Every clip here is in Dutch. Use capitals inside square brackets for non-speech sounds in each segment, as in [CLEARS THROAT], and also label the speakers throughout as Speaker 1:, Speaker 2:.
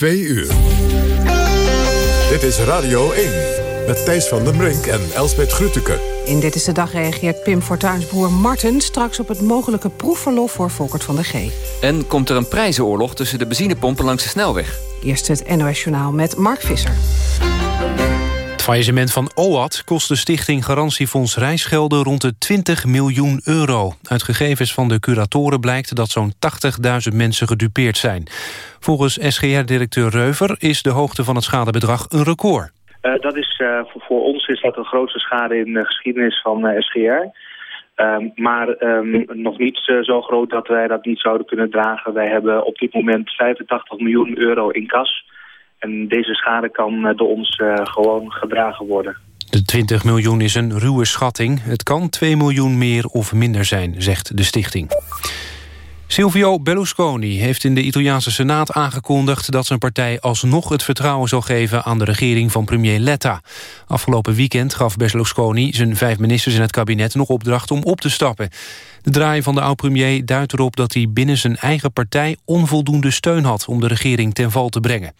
Speaker 1: Twee uur. Dit is Radio 1 met Thijs van den Brink en Elsbeth Grütke.
Speaker 2: In Dit is de Dag reageert Pim Fortuyn's broer Marten... straks op het mogelijke proefverlof voor Volkert van der G.
Speaker 3: En komt er een prijzenoorlog tussen de benzinepompen langs de snelweg.
Speaker 2: Eerst het NOS Journaal met Mark Visser.
Speaker 4: Het faillissement van OAT kost de stichting Garantiefonds Reisgelden rond de 20 miljoen euro. Uit gegevens van de curatoren blijkt dat zo'n 80.000 mensen gedupeerd zijn. Volgens SGR-directeur Reuver is de hoogte van het schadebedrag een record.
Speaker 5: Uh, dat is, uh, voor, ons is dat de grootste schade in de geschiedenis van uh, SGR. Ehm, maar um, nog niet zo groot dat wij dat niet zouden kunnen dragen. Wij hebben op dit moment 85 miljoen euro in kas. En deze schade kan door ons gewoon gedragen worden.
Speaker 4: De 20 miljoen is een ruwe schatting. Het kan 2 miljoen meer of minder zijn, zegt de stichting. Silvio Berlusconi heeft in de Italiaanse Senaat aangekondigd... dat zijn partij alsnog het vertrouwen zal geven aan de regering van premier Letta. Afgelopen weekend gaf Berlusconi zijn vijf ministers in het kabinet... nog opdracht om op te stappen. De draai van de oud-premier duidt erop dat hij binnen zijn eigen partij... onvoldoende steun had om de regering ten val te brengen.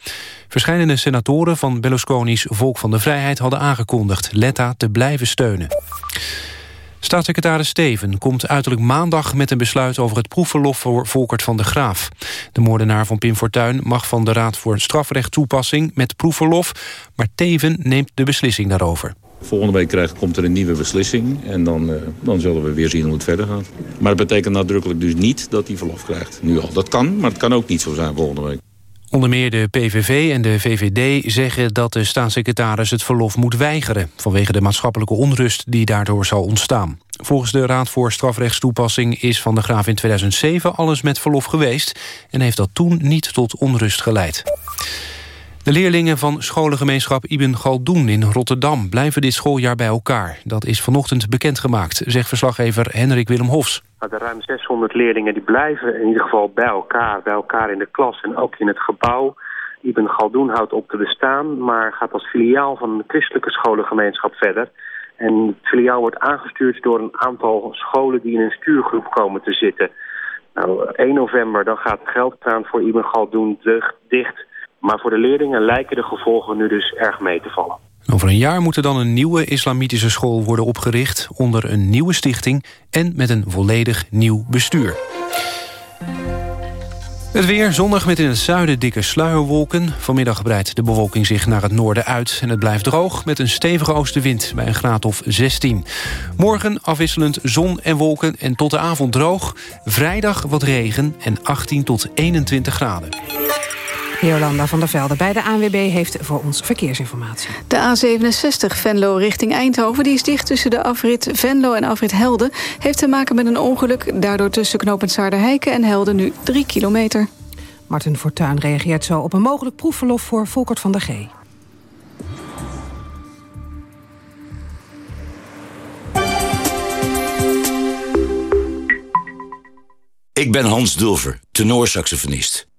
Speaker 4: Verschillende senatoren van Berlusconi's Volk van de Vrijheid hadden aangekondigd... Letta te blijven steunen. Staatssecretaris Steven komt uiterlijk maandag met een besluit over het proefverlof voor Volkert van de Graaf. De moordenaar van Pim Fortuyn mag van de Raad voor Strafrecht toepassing met proefverlof, maar Teven neemt de beslissing daarover.
Speaker 6: Volgende week krijgt, komt er een nieuwe beslissing en dan, uh, dan zullen we weer zien hoe het verder gaat. Maar dat betekent nadrukkelijk dus niet dat hij verlof krijgt. Nu al. Dat kan, maar het kan ook niet zo zijn volgende week.
Speaker 4: Onder meer de PVV en de VVD zeggen dat de staatssecretaris het verlof moet weigeren... vanwege de maatschappelijke onrust die daardoor zal ontstaan. Volgens de Raad voor Strafrechtstoepassing is Van der Graaf in 2007 alles met verlof geweest... en heeft dat toen niet tot onrust geleid. De leerlingen van scholengemeenschap Ibn Galdoen in Rotterdam... blijven dit schooljaar bij elkaar. Dat is vanochtend bekendgemaakt, zegt verslaggever Hendrik Willem Hofs.
Speaker 7: De ruim 600 leerlingen die blijven in ieder geval bij elkaar. Bij elkaar in de klas en ook in het gebouw. Ibn Galdoen houdt op te bestaan... maar gaat als filiaal van een christelijke scholengemeenschap verder... En het filiaal wordt aangestuurd door een aantal scholen die in een stuurgroep komen te zitten. Nou, 1 november dan gaat de geldkraan voor Ibn Galdoen dicht. Maar voor de leerlingen lijken de gevolgen nu dus erg mee te vallen.
Speaker 4: Over een jaar moet er dan een nieuwe islamitische school worden opgericht... onder een nieuwe stichting en met een volledig nieuw bestuur. Het weer zonnig met in het zuiden dikke sluierwolken. Vanmiddag breidt de bewolking zich naar het noorden uit... en het blijft droog met een stevige oostenwind bij een graad of 16. Morgen afwisselend zon en wolken en tot de avond droog. Vrijdag wat regen en 18 tot 21 graden.
Speaker 2: Jolanda van der Velde bij de ANWB heeft voor ons verkeersinformatie.
Speaker 8: De A67 Venlo richting Eindhoven die is dicht tussen de afrit Venlo en afrit Helden. Heeft te maken met een ongeluk. Daardoor tussen knooppunt Saarderheiken en Helden nu 3 kilometer.
Speaker 2: Martin Fortuyn reageert zo op een mogelijk proefverlof voor Volkert van der G.
Speaker 9: Ik ben Hans Dulver, tenorsaxofonist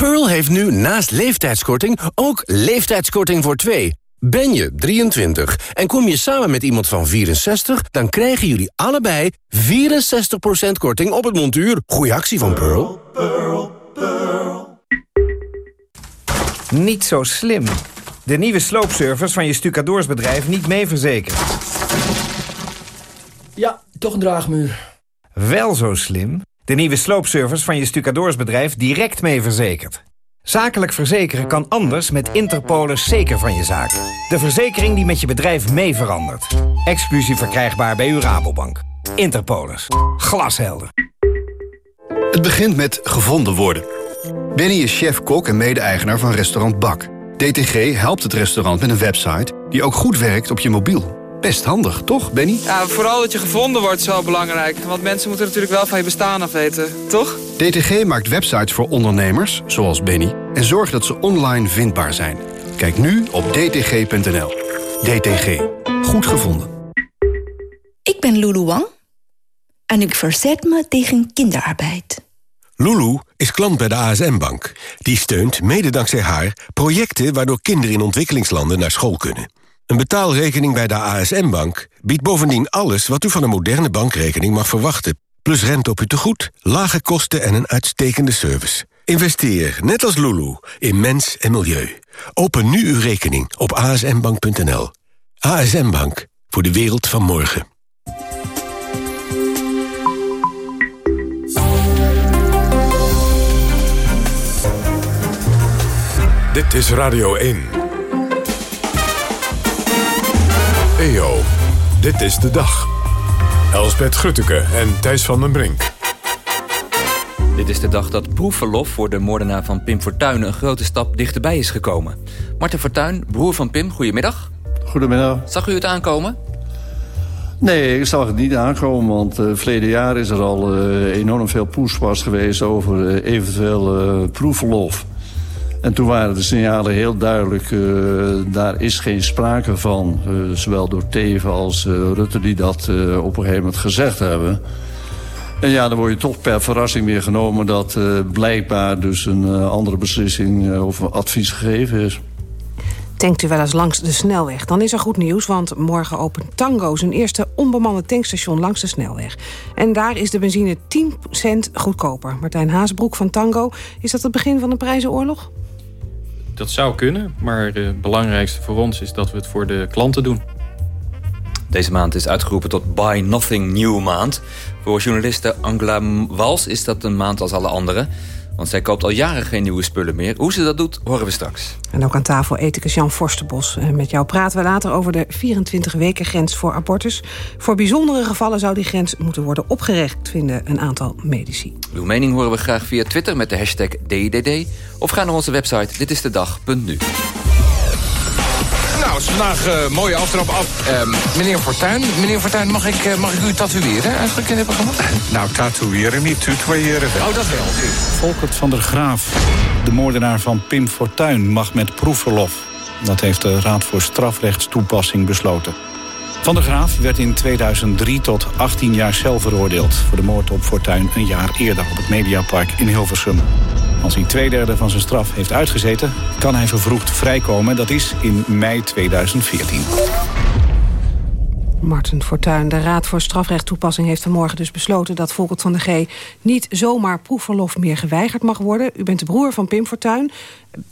Speaker 10: Pearl heeft nu naast leeftijdskorting ook leeftijdskorting voor twee. Ben je 23 en kom je samen met iemand van 64... dan krijgen jullie allebei 64% korting op het montuur. Goeie actie van Pearl. Pearl, Pearl,
Speaker 11: Niet zo slim. De nieuwe sloopservice van je stucadoorsbedrijf niet mee verzekerd.
Speaker 12: Ja, toch een draagmuur.
Speaker 11: Wel zo slim. De nieuwe sloopservice van je stucadoorsbedrijf direct mee verzekerd. Zakelijk verzekeren kan anders met Interpolis zeker van je zaak. De verzekering die met je bedrijf mee verandert. Exclusief verkrijgbaar bij uw Rabobank. Interpolis. Glashelder.
Speaker 13: Het begint met gevonden worden. Benny is chef-kok en mede-eigenaar van restaurant Bak. DTG helpt het restaurant met een website die ook goed werkt op je mobiel. Best handig, toch, Benny?
Speaker 14: Ja, vooral dat je gevonden wordt is wel belangrijk. Want mensen moeten natuurlijk wel van je bestaan af weten, toch?
Speaker 13: DTG maakt websites voor ondernemers, zoals Benny... en zorgt dat ze online vindbaar zijn. Kijk nu op dtg.nl. DTG. Goed gevonden.
Speaker 15: Ik ben Lulu Wang en ik verzet me tegen kinderarbeid.
Speaker 16: Lulu is klant bij de ASM-bank. Die steunt, mede dankzij haar, projecten waardoor kinderen in ontwikkelingslanden naar school kunnen. Een betaalrekening bij de ASM-bank biedt bovendien alles wat u van een moderne bankrekening mag verwachten. Plus rente op uw tegoed, lage kosten en een uitstekende service. Investeer, net als Lulu, in mens en milieu. Open nu uw rekening op asmbank.nl. ASM Bank, voor de wereld van morgen.
Speaker 1: Dit is Radio 1. EO, dit is de dag. Elsbeth Grutteke en Thijs van den Brink.
Speaker 3: Dit is de dag dat proefverlof voor de moordenaar van Pim Fortuyn... een grote stap dichterbij is gekomen. Martin Fortuyn, broer van Pim, goedemiddag.
Speaker 17: Goedemiddag.
Speaker 3: Zag u het aankomen?
Speaker 17: Nee, ik zag het niet aankomen, want uh, verleden jaar is er al uh, enorm veel poespas geweest over uh, eventueel uh, proefverlof. En toen waren de signalen heel duidelijk, uh, daar is geen sprake van. Uh, zowel door Teven als uh, Rutte die dat op een gegeven moment gezegd hebben. En ja, dan word je toch per verrassing weer genomen dat blijkbaar dus een andere beslissing of een advies gegeven is.
Speaker 2: Tankt u wel eens langs de snelweg? Dan is er goed nieuws, want morgen opent Tango... zijn eerste onbemande tankstation langs de snelweg. En daar is de benzine 10 cent goedkoper. Martijn Haasbroek van Tango, is dat het begin van een prijzenoorlog?
Speaker 18: Dat zou kunnen, maar het belangrijkste voor ons is dat we het voor de klanten doen.
Speaker 3: Deze maand is uitgeroepen tot Buy Nothing New maand. Voor journaliste Angela Wals is dat een maand als alle andere. Want zij koopt al jaren geen nieuwe spullen meer. Hoe ze dat doet, horen we straks.
Speaker 2: En ook aan tafel ethicus Jan Forsterbos. Met jou praten we later over de 24-weken grens voor abortus. Voor bijzondere gevallen zou die grens moeten worden opgerekt... vinden een aantal medici.
Speaker 3: Uw mening horen we graag via Twitter met de hashtag DDD. Of ga naar onze website ditistedag.nu.
Speaker 19: Nou, het is vandaag uh, mooie aftrap af. Uh, meneer Fortuyn, meneer Fortuyn, mag ik, uh, mag ik u tatoeëren eigenlijk in dit programma? [LAUGHS]
Speaker 20: Nou, tatoeëren niet, tutoyeren wel.
Speaker 19: Oh, dat wel.
Speaker 20: Volkert van der Graaf, de moordenaar van Pim Fortuyn, mag met proefverlof. Dat heeft de Raad voor Strafrechtstoepassing besloten. Van der Graaf werd in 2003 tot 18 jaar cel veroordeeld... voor de moord op Fortuyn een jaar eerder op het Mediapark in Hilversum. Als hij twee derde van zijn straf heeft uitgezeten... kan hij vervroegd vrijkomen. Dat is in mei 2014.
Speaker 2: Martin Fortuyn, de Raad voor Strafrechttoepassing heeft vanmorgen dus besloten dat Volkert van de G niet zomaar proefverlof meer geweigerd mag worden. U bent de broer van Pim Fortuyn.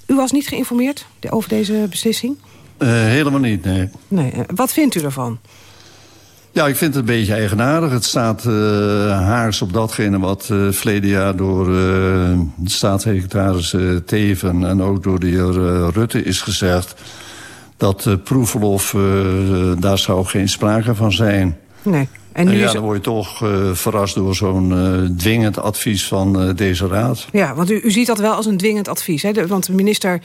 Speaker 2: U was niet geïnformeerd over deze beslissing?
Speaker 17: Uh, helemaal niet, nee.
Speaker 2: nee. Wat vindt u ervan?
Speaker 17: Ja, ik vind het een beetje eigenaardig. Het staat uh, haars op datgene wat uh, verleden jaar door uh, de staatssecretaris Teven... en ook door de heer Rutte is gezegd... dat proefverlof, daar zou geen sprake van zijn.
Speaker 2: Nee.
Speaker 17: En, nu en ja, dan word je toch verrast door zo'n dwingend advies van deze raad.
Speaker 2: Ja, want u, u, ziet dat wel als een dwingend advies. Hè? De, want minister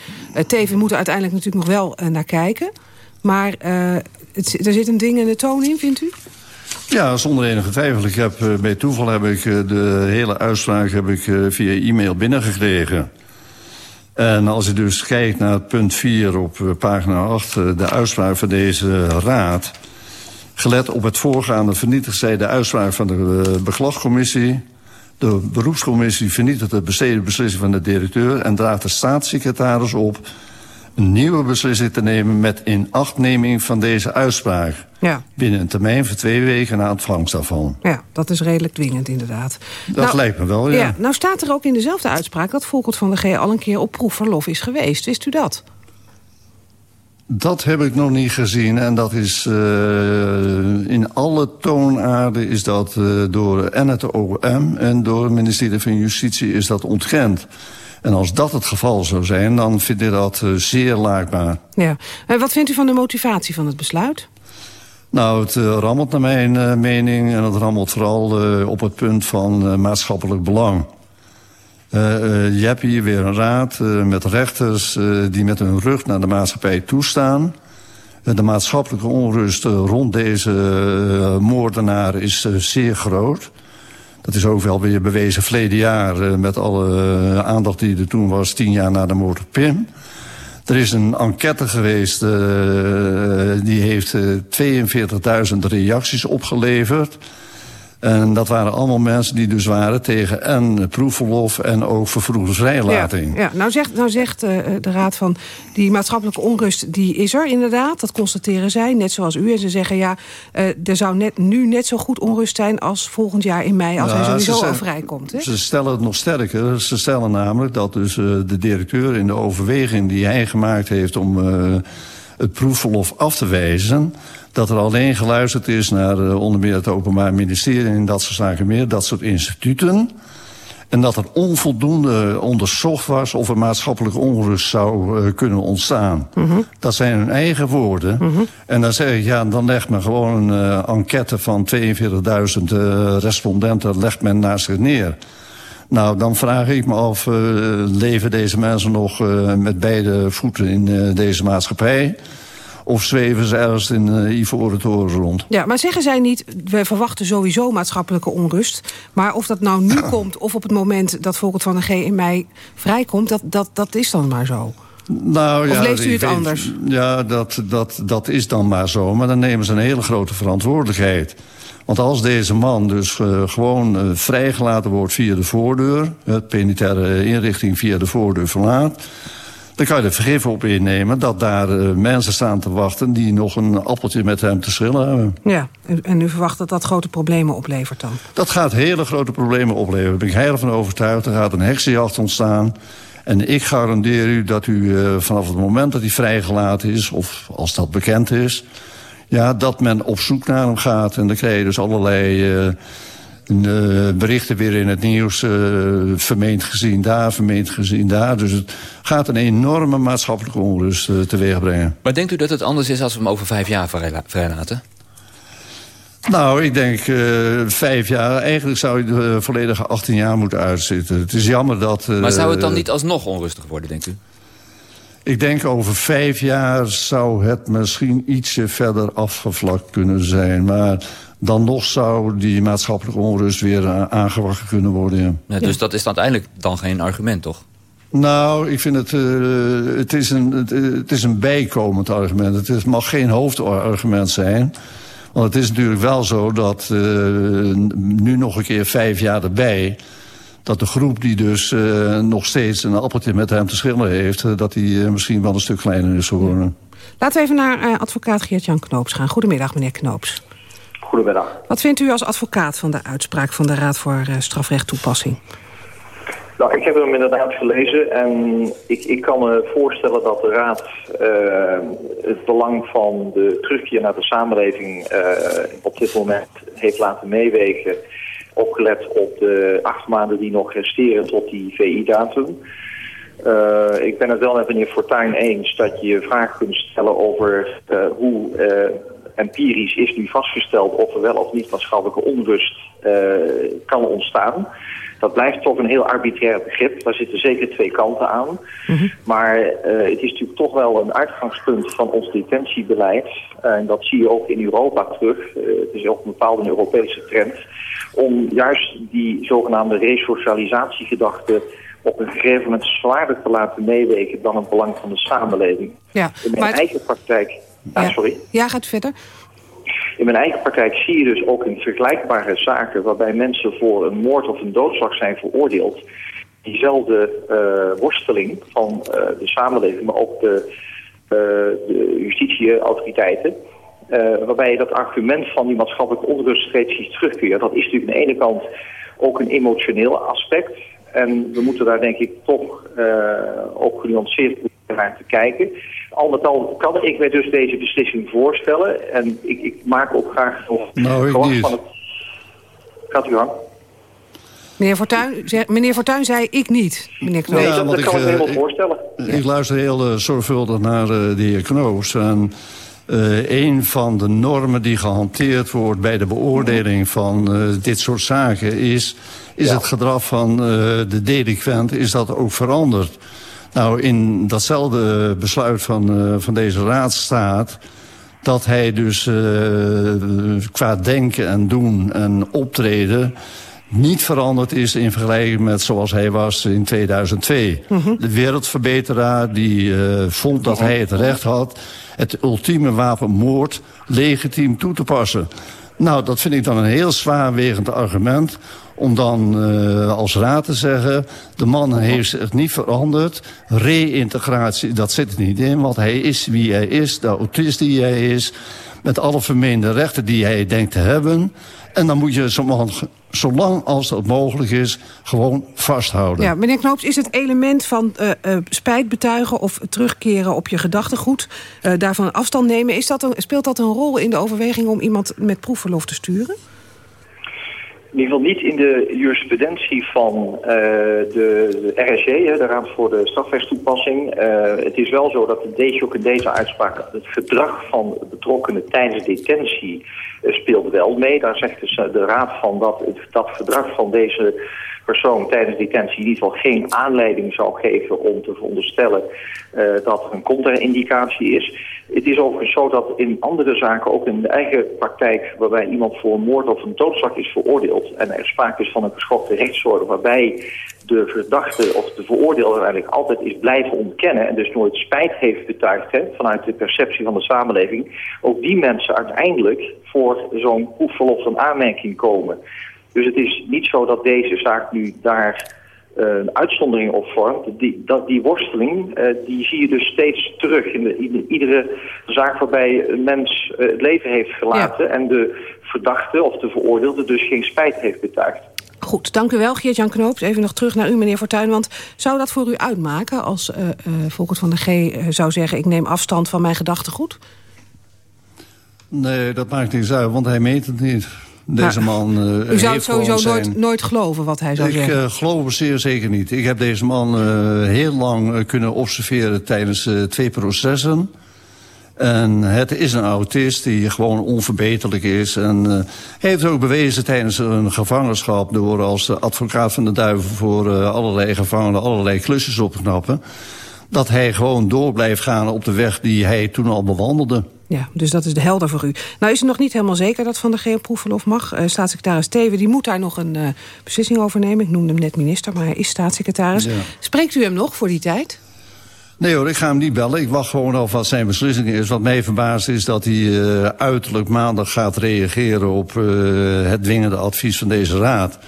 Speaker 2: Teven moet er uiteindelijk natuurlijk nog wel naar kijken... Maar uh, het, er zit een dwingende toon in, vindt u?
Speaker 17: Ja, zonder enige twijfel. Ik heb, uh, bij toeval heb ik uh, de hele uitspraak heb ik, via e-mail binnengekregen. En als je dus kijkt naar punt 4 op pagina 8... de uitspraak van deze raad... gelet op het voorgaande vernietigt zij de uitspraak van de beglagcommissie... De beroepscommissie vernietigt de besteden beslissing van de directeur... en draagt de staatssecretaris op een nieuwe beslissing te nemen... met inachtneming van deze uitspraak.
Speaker 2: Ja.
Speaker 17: Binnen een termijn van twee weken na ontvangst daarvan.
Speaker 2: Ja, dat is redelijk dwingend inderdaad.
Speaker 17: Dat nou, lijkt me wel, ja. ja.
Speaker 2: Nou staat er ook in dezelfde uitspraak... dat Volkert van der G al een keer op proefverlof is geweest. Wist u dat?
Speaker 17: Dat heb ik nog niet gezien. En dat is uh, in alle toonaarden is dat uh, door en het OM... en door het ministerie van Justitie is dat ontkend. En als dat het geval zou zijn, dan vind ik dat uh, zeer laakbaar.
Speaker 2: Ja. En wat vindt u van de motivatie van het besluit?
Speaker 17: Nou, het uh, rammelt naar mijn uh, mening. En het rammelt vooral op het punt van maatschappelijk belang. je hebt hier weer een raad met rechters die met hun rug naar de maatschappij toestaan. De maatschappelijke onrust rond deze moordenaar is zeer groot. Dat is ook wel weer bewezen verleden jaar... Uh, met alle uh, aandacht die er toen was, tien jaar na de moord op Pim. Er is een enquête geweest, uh, die heeft uh, 42.000 reacties opgeleverd. En dat waren allemaal mensen die dus waren tegen en proefverlof en ook vervroegde vrijlating.
Speaker 2: Ja, ja. Nou zegt, nou zegt uh, de Raad van die maatschappelijke onrust, die is er inderdaad. Dat constateren zij, net zoals u. En ze zeggen ja, uh, er zou net, nu net zo goed onrust zijn als volgend jaar in mei... als hij sowieso al vrijkomt. Hè?
Speaker 17: Ze stellen het nog sterker. Ze stellen namelijk dat dus uh, de directeur in de overweging die hij gemaakt heeft... om het proefverlof af te wijzen dat er alleen geluisterd is naar uh, onder meer het Openbaar Ministerie... en dat soort zaken meer, dat soort instituten... En dat er onvoldoende onderzocht was of er maatschappelijke onrust zou uh, kunnen ontstaan. Mm -hmm. Dat zijn hun eigen woorden. Mm -hmm. En dan zeg ik, ja, dan legt men gewoon een uh, enquête van 42.000 uh, respondenten legt men naast zich neer. Nou, dan vraag ik me af, leven deze mensen nog met beide voeten in deze maatschappij? Of zweven ze ergens in uh, Ivoren Toren rond?
Speaker 2: Ja, maar zeggen zij niet, we verwachten sowieso maatschappelijke onrust. Maar of dat nou nu [CLEARS THROAT] komt of op het moment dat Volkert van de G in mei vrijkomt... dat, dat, dat is dan maar zo.
Speaker 17: Nou,
Speaker 2: of
Speaker 17: ja,
Speaker 2: leest u het weet, anders?
Speaker 17: Ja, dat, dat, dat is dan maar zo. Maar dan nemen ze een hele grote verantwoordelijkheid. Want als deze man dus uh, gewoon uh, vrijgelaten wordt via de voordeur... het penitentiaire inrichting via de voordeur verlaat dan kan je er vergif op innemen dat daar uh, mensen staan te wachten... die nog een appeltje met hem te schillen hebben.
Speaker 2: Ja, en u verwacht dat dat grote problemen oplevert dan?
Speaker 17: Dat gaat hele grote problemen opleveren. Daar ben ik heilig van overtuigd. Er gaat een heksenjacht ontstaan. En ik garandeer u dat u uh, vanaf het moment dat hij vrijgelaten is... of als dat bekend is... ja, dat men op zoek naar hem gaat. En dan krijg je dus allerlei... Uh, uh, berichten weer in het nieuws, uh, vermeend gezien daar, vermeend gezien daar. Dus het gaat een enorme maatschappelijke onrust uh, teweeg brengen.
Speaker 3: Maar denkt u dat het anders is als we hem over vijf jaar vrijlaten?
Speaker 17: Nou, ik denk vijf jaar. Eigenlijk zou je de volledige 18 jaar moeten uitzitten. Het is jammer dat...
Speaker 3: maar zou het dan niet alsnog onrustig worden, denkt u?
Speaker 17: Ik denk over vijf jaar zou het misschien ietsje verder afgevlakt kunnen zijn. Maar dan nog zou die maatschappelijke onrust weer uh, aangewakkerd kunnen worden. Ja.
Speaker 3: Ja, dus dat is uiteindelijk dan geen argument, toch?
Speaker 17: Nou, ik vind het, uh, het, is een, het, het, is een bijkomend argument. Het is, mag geen hoofdargument zijn. Want het is natuurlijk wel zo dat uh, nu nog een keer vijf jaar erbij... dat de groep die dus uh, nog steeds een appeltje met hem te schillen heeft... dat die misschien wel een stuk kleiner is geworden.
Speaker 2: Laten we even naar advocaat Geert-Jan Knoops gaan. Goedemiddag, meneer Knoops.
Speaker 21: Goedemiddag.
Speaker 2: Wat vindt u als advocaat van de uitspraak van de Raad voor uh, Strafrecht Toepassing?
Speaker 21: Nou, ik heb hem inderdaad gelezen en ik, ik kan me voorstellen dat de Raad uh, het belang van de terugkeer naar de samenleving uh, op dit moment heeft laten meewegen. Opgelet op de acht maanden die nog resteren tot die VI-datum. Uh, ik ben het wel met meneer Fortuyn eens dat je vragen kunt stellen over hoe empirisch is nu vastgesteld of er wel of niet maatschappelijke onrust uh, kan ontstaan. Dat blijft toch een heel arbitrair begrip. Daar zitten zeker twee kanten aan. Mm -hmm. Maar uh, het is natuurlijk toch wel een uitgangspunt van ons detentiebeleid. En dat zie je ook in Europa terug. het is ook een bepaalde Europese trend. Om juist die zogenaamde resocialisatiegedachte op een gegeven moment zwaarder te laten meewegen dan het belang van de samenleving.
Speaker 2: Ja,
Speaker 21: in mijn
Speaker 2: het...
Speaker 21: eigen praktijk Ah, sorry.
Speaker 2: Ja, gaat verder.
Speaker 21: In mijn eigen praktijk zie je dus ook in vergelijkbare zaken... waarbij mensen voor een moord of een doodslag zijn veroordeeld... diezelfde uh, worsteling van uh, de samenleving, maar ook de, uh, de justitieautoriteiten... waarbij je dat argument van die maatschappelijke onrust steeds ziet terugkeren. Dat is natuurlijk aan de ene kant ook een emotioneel aspect... En we moeten daar denk ik toch ook genuanceerd naar te kijken. Al met al kan ik mij dus deze beslissing voorstellen. En ik, ik maak ook graag nog
Speaker 17: nou,
Speaker 21: gewoon van het... Gaat u gang.
Speaker 2: Meneer Fortuyn, meneer Fortuyn zei ik niet, meneer Knoos.
Speaker 21: Nee, dat, dat kan ik me helemaal voorstellen.
Speaker 17: Ik luister heel uh, zorgvuldig naar uh, de heer Knoos. En uh, een van de normen die gehanteerd wordt bij de beoordeling van dit soort zaken... is, is ja. het gedrag van de delinquent, is dat ook veranderd. Nou, in datzelfde besluit van, van deze raad staat dat hij dus qua denken en doen en optreden niet veranderd is in vergelijking met zoals hij was in 2002. De wereldverbeteraar die uh, vond dat hij het recht had... het ultieme wapen moord legitiem toe te passen. Nou, dat vind ik dan een heel zwaarwegend argument om dan uh, als raad te zeggen... de man heeft zich niet veranderd. Reïntegratie, dat zit er niet in, want hij is wie hij is. De autist die hij is, met alle vermeende rechten die hij denkt te hebben. En dan moet je zo zolang als dat mogelijk is, gewoon vasthouden.
Speaker 2: Ja, meneer Knoops, is het element van uh, spijt betuigen... of terugkeren op je gedachtegoed, uh, daarvan afstand nemen... Is dat een, speelt dat een rol in de overweging om iemand met proefverlof te sturen?
Speaker 21: In ieder geval niet in de jurisprudentie van uh, de, RSJ, de Raad voor de Strafrechtstoepassing. Uh, het is wel zo dat deze ook in deze uitspraak het gedrag van betrokkenen tijdens detentie uh, speelt wel mee. Daar zegt de Raad van dat het, dat gedrag van deze persoon tijdens detentie in ieder geval geen aanleiding zou geven om te veronderstellen dat er een contra-indicatie is. Het is overigens zo dat in andere zaken, ook in de eigen praktijk... waarbij iemand voor een moord of een doodslag is veroordeeld... en er sprake is van een geschokte rechtsorde... waarbij de verdachte of de veroordeelde eigenlijk altijd is blijven ontkennen... en dus nooit spijt heeft betuigd vanuit de perceptie van de samenleving... ook die mensen uiteindelijk voor zo'n proefverlof een aanmerking komen. Dus het is niet zo dat deze zaak nu daar een uitzondering op vormt. Die, dat, die worsteling uh, die zie je dus steeds terug in, de, in iedere zaak waarbij een mens uh, het leven heeft gelaten... Ja. en de verdachte of de veroordeelde dus geen spijt heeft betuigd.
Speaker 2: Goed, dank u wel, Geert-Jan Knoops. Even nog terug naar u, meneer Fortuyn. Want zou dat voor u uitmaken als uh, Volkert van de G zou zeggen... ik neem afstand van mijn gedachtegoed?
Speaker 17: Nee, dat maakt niet uit, want hij meet het niet. Deze man uh,
Speaker 2: U zou
Speaker 17: het
Speaker 2: sowieso
Speaker 17: zijn...
Speaker 2: nooit, nooit geloven wat hij zou
Speaker 17: ik,
Speaker 2: zeggen?
Speaker 17: Ik uh, geloof het zeer zeker niet. Ik heb deze man uh, heel lang kunnen observeren tijdens twee processen. En het is een autist die gewoon onverbeterlijk is. En hij heeft ook bewezen tijdens een gevangenschap... door als advocaat van de duivel voor allerlei gevangenen... allerlei klusjes op te knappen... dat hij gewoon door blijft gaan op de weg die hij toen al bewandelde.
Speaker 2: Ja, dus dat is de helder voor u. Nou is het nog niet helemaal zeker dat Van der G. proefverlof mag. Uh, staatssecretaris Teven die moet daar nog een uh, beslissing over nemen. Ik noemde hem net minister, maar hij is staatssecretaris. Ja. Spreekt u hem nog voor die tijd?
Speaker 17: Nee hoor, ik ga hem niet bellen. Ik wacht gewoon af wat zijn beslissing is. Wat mij verbaast is dat hij uh, uiterlijk maandag gaat reageren... op het dwingende advies van deze raad.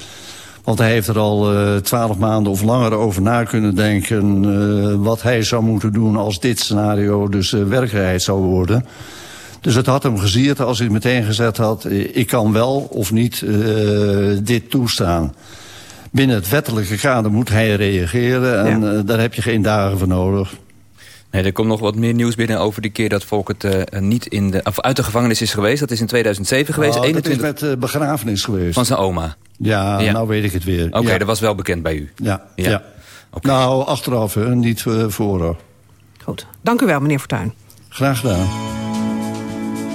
Speaker 17: Want hij heeft er al twaalf maanden of langer over na kunnen denken... Uh, wat hij zou moeten doen als dit scenario dus uh, werkelijkheid zou worden. Dus het had hem gezierd als hij meteen gezegd had... ik kan wel of niet uh, dit toestaan. Binnen het wettelijke kader moet hij reageren... en ja. daar heb je geen dagen voor nodig.
Speaker 3: Nee, er komt nog wat meer nieuws binnen over die keer dat Volkert uh, niet in de, of uit de gevangenis is geweest. Dat is in 2007 geweest.
Speaker 17: Oh, 21... Dat is met uh, begrafenis geweest.
Speaker 3: Van zijn oma.
Speaker 17: Ja, ja, nou weet ik het weer.
Speaker 3: Oké, okay,
Speaker 17: ja.
Speaker 3: dat was wel bekend bij u.
Speaker 17: Ja, ja. ja. Okay. Nou, achteraf, hè, niet uh, vooraf.
Speaker 2: Goed, dank u wel, meneer Fortuyn.
Speaker 17: Graag gedaan.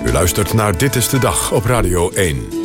Speaker 1: U luistert naar Dit is de Dag op Radio 1.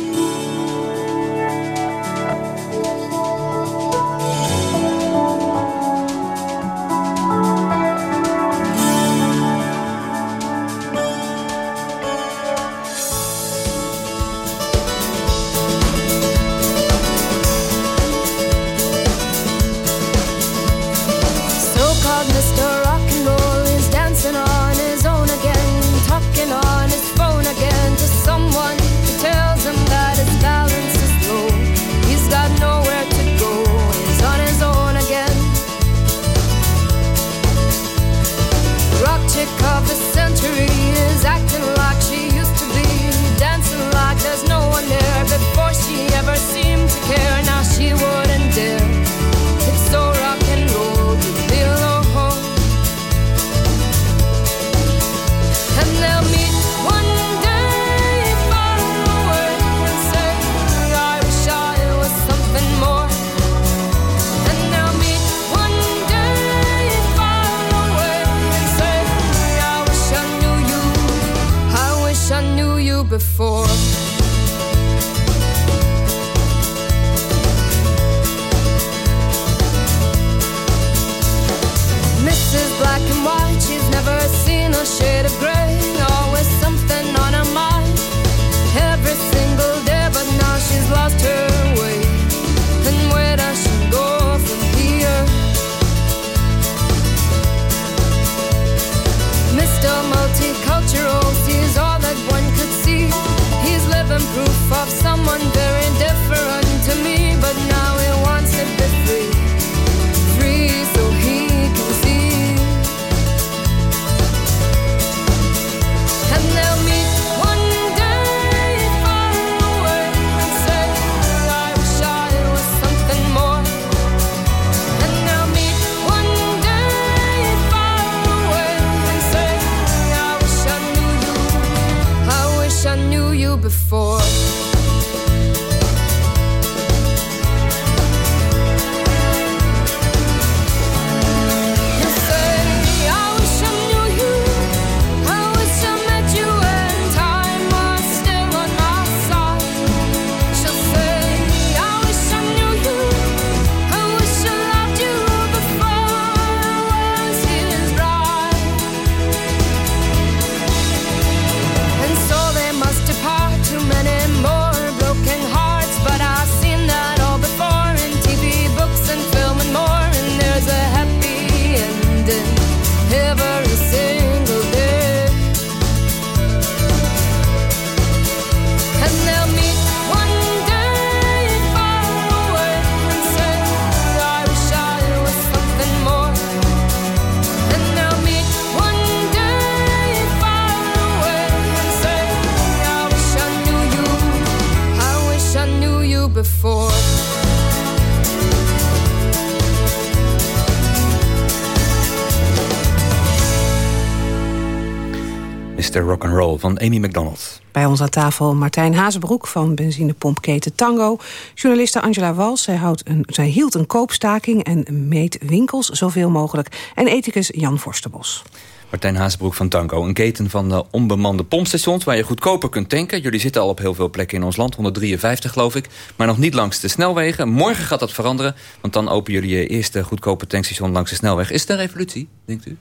Speaker 3: Van Amy McDonald.
Speaker 2: Bij ons aan tafel Martijn Hazebroek van benzinepompketen Tango. Journaliste Angela Wals, zij, houdt een, zij hield een koopstaking en meet winkels zoveel mogelijk. En ethicus Jan Forsterbos.
Speaker 3: Martijn Haasbroek van Tanko. Een keten van uh, onbemande pompstations waar je goedkoper kunt tanken. Jullie zitten al op heel veel plekken in ons land, 153 geloof ik. Maar nog niet langs de snelwegen. Morgen gaat dat veranderen, want dan openen jullie je eerste goedkope tankstation langs de snelweg. Is het een revolutie, denkt u?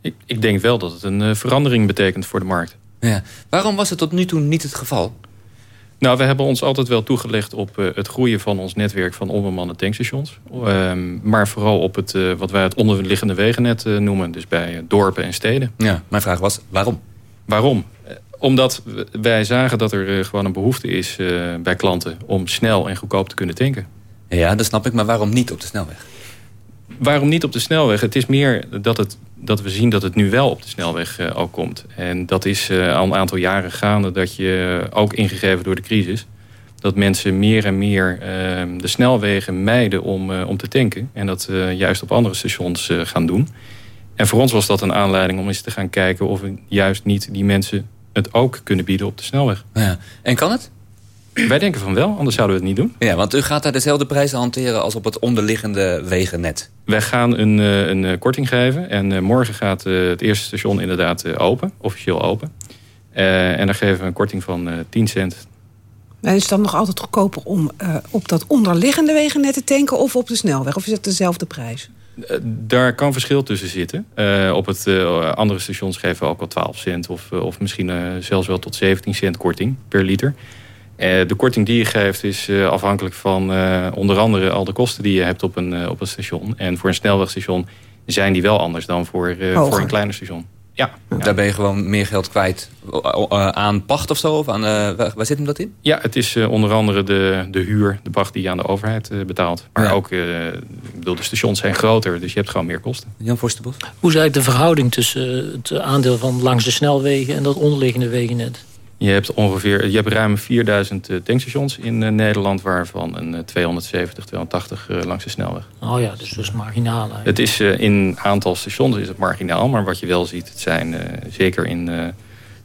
Speaker 18: Ik, ik denk wel dat het een uh, verandering betekent voor de markt.
Speaker 3: Ja. Waarom was het tot nu toe niet het geval?
Speaker 18: Nou, we hebben ons altijd wel toegelegd op uh, het groeien van ons netwerk van onbemande tankstations. Um, maar vooral op het, uh, wat wij het onderliggende wegennet uh, noemen. Dus bij dorpen en steden.
Speaker 3: Ja, mijn vraag was, waarom?
Speaker 18: Waarom? Omdat wij zagen dat er gewoon een behoefte is bij klanten... om snel en goedkoop te kunnen tanken.
Speaker 3: Ja, dat snap ik. Maar waarom niet op de snelweg?
Speaker 18: Waarom niet op de snelweg? Het is meer dat, het, dat we zien dat het nu wel op de snelweg uh, ook komt. En dat is uh, al een aantal jaren gaande dat je, uh, ook ingegeven door de crisis... dat mensen meer en meer ehm, de snelwegen mijden om, om te tanken. En dat juist op andere stations gaan doen. En voor ons was dat een aanleiding om eens te gaan kijken... of we juist niet die mensen het ook kunnen bieden op de snelweg.
Speaker 3: Ja. En kan het? [CLEARS THROAT]
Speaker 18: Wij denken van wel, anders zouden we het niet doen.
Speaker 3: Ja, want u gaat daar dezelfde prijzen hanteren als op het onderliggende wegennet.
Speaker 18: Wij gaan een, een korting geven. En morgen gaat het eerste station inderdaad open, officieel open. Uh, en daar geven we een korting van uh, 10 cent.
Speaker 2: En is het dan nog altijd goedkoper om uh, op dat onderliggende wegennet te tanken... of op de snelweg? Of is het dezelfde prijs?
Speaker 18: Daar kan verschil tussen zitten. Uh, op het uh, andere stations geven we ook wel 12 cent... of, uh, of misschien zelfs wel tot 17 cent korting per liter. Uh, de korting die je geeft is uh, afhankelijk van uh, onder andere al de kosten die je hebt op een, op een station. En voor een snelwegstation zijn die wel anders dan voor, voor een kleiner station. Ja,
Speaker 3: ja, Daar ben je gewoon meer geld kwijt aan pacht of zo? Of aan, waar, waar zit hem dat in?
Speaker 18: Ja, het is onder andere de, de huur, de pacht die je aan de overheid betaalt. Maar ja. ook, ik bedoel, de stations zijn groter, dus je hebt gewoon meer kosten.
Speaker 3: Jan Forsterbos?
Speaker 22: Hoe is eigenlijk de verhouding tussen het aandeel van langs de snelwegen en dat onderliggende wegennet?
Speaker 18: Je hebt ongeveer je hebt ruim 4000 tankstations in uh, Nederland... waarvan een uh, 270, 280 uh, langs de snelweg.
Speaker 22: Oh ja, dus dat is marginaal eigenlijk.
Speaker 18: Het is in aantal stations is het marginaal. Maar wat je wel ziet, het zijn zeker in,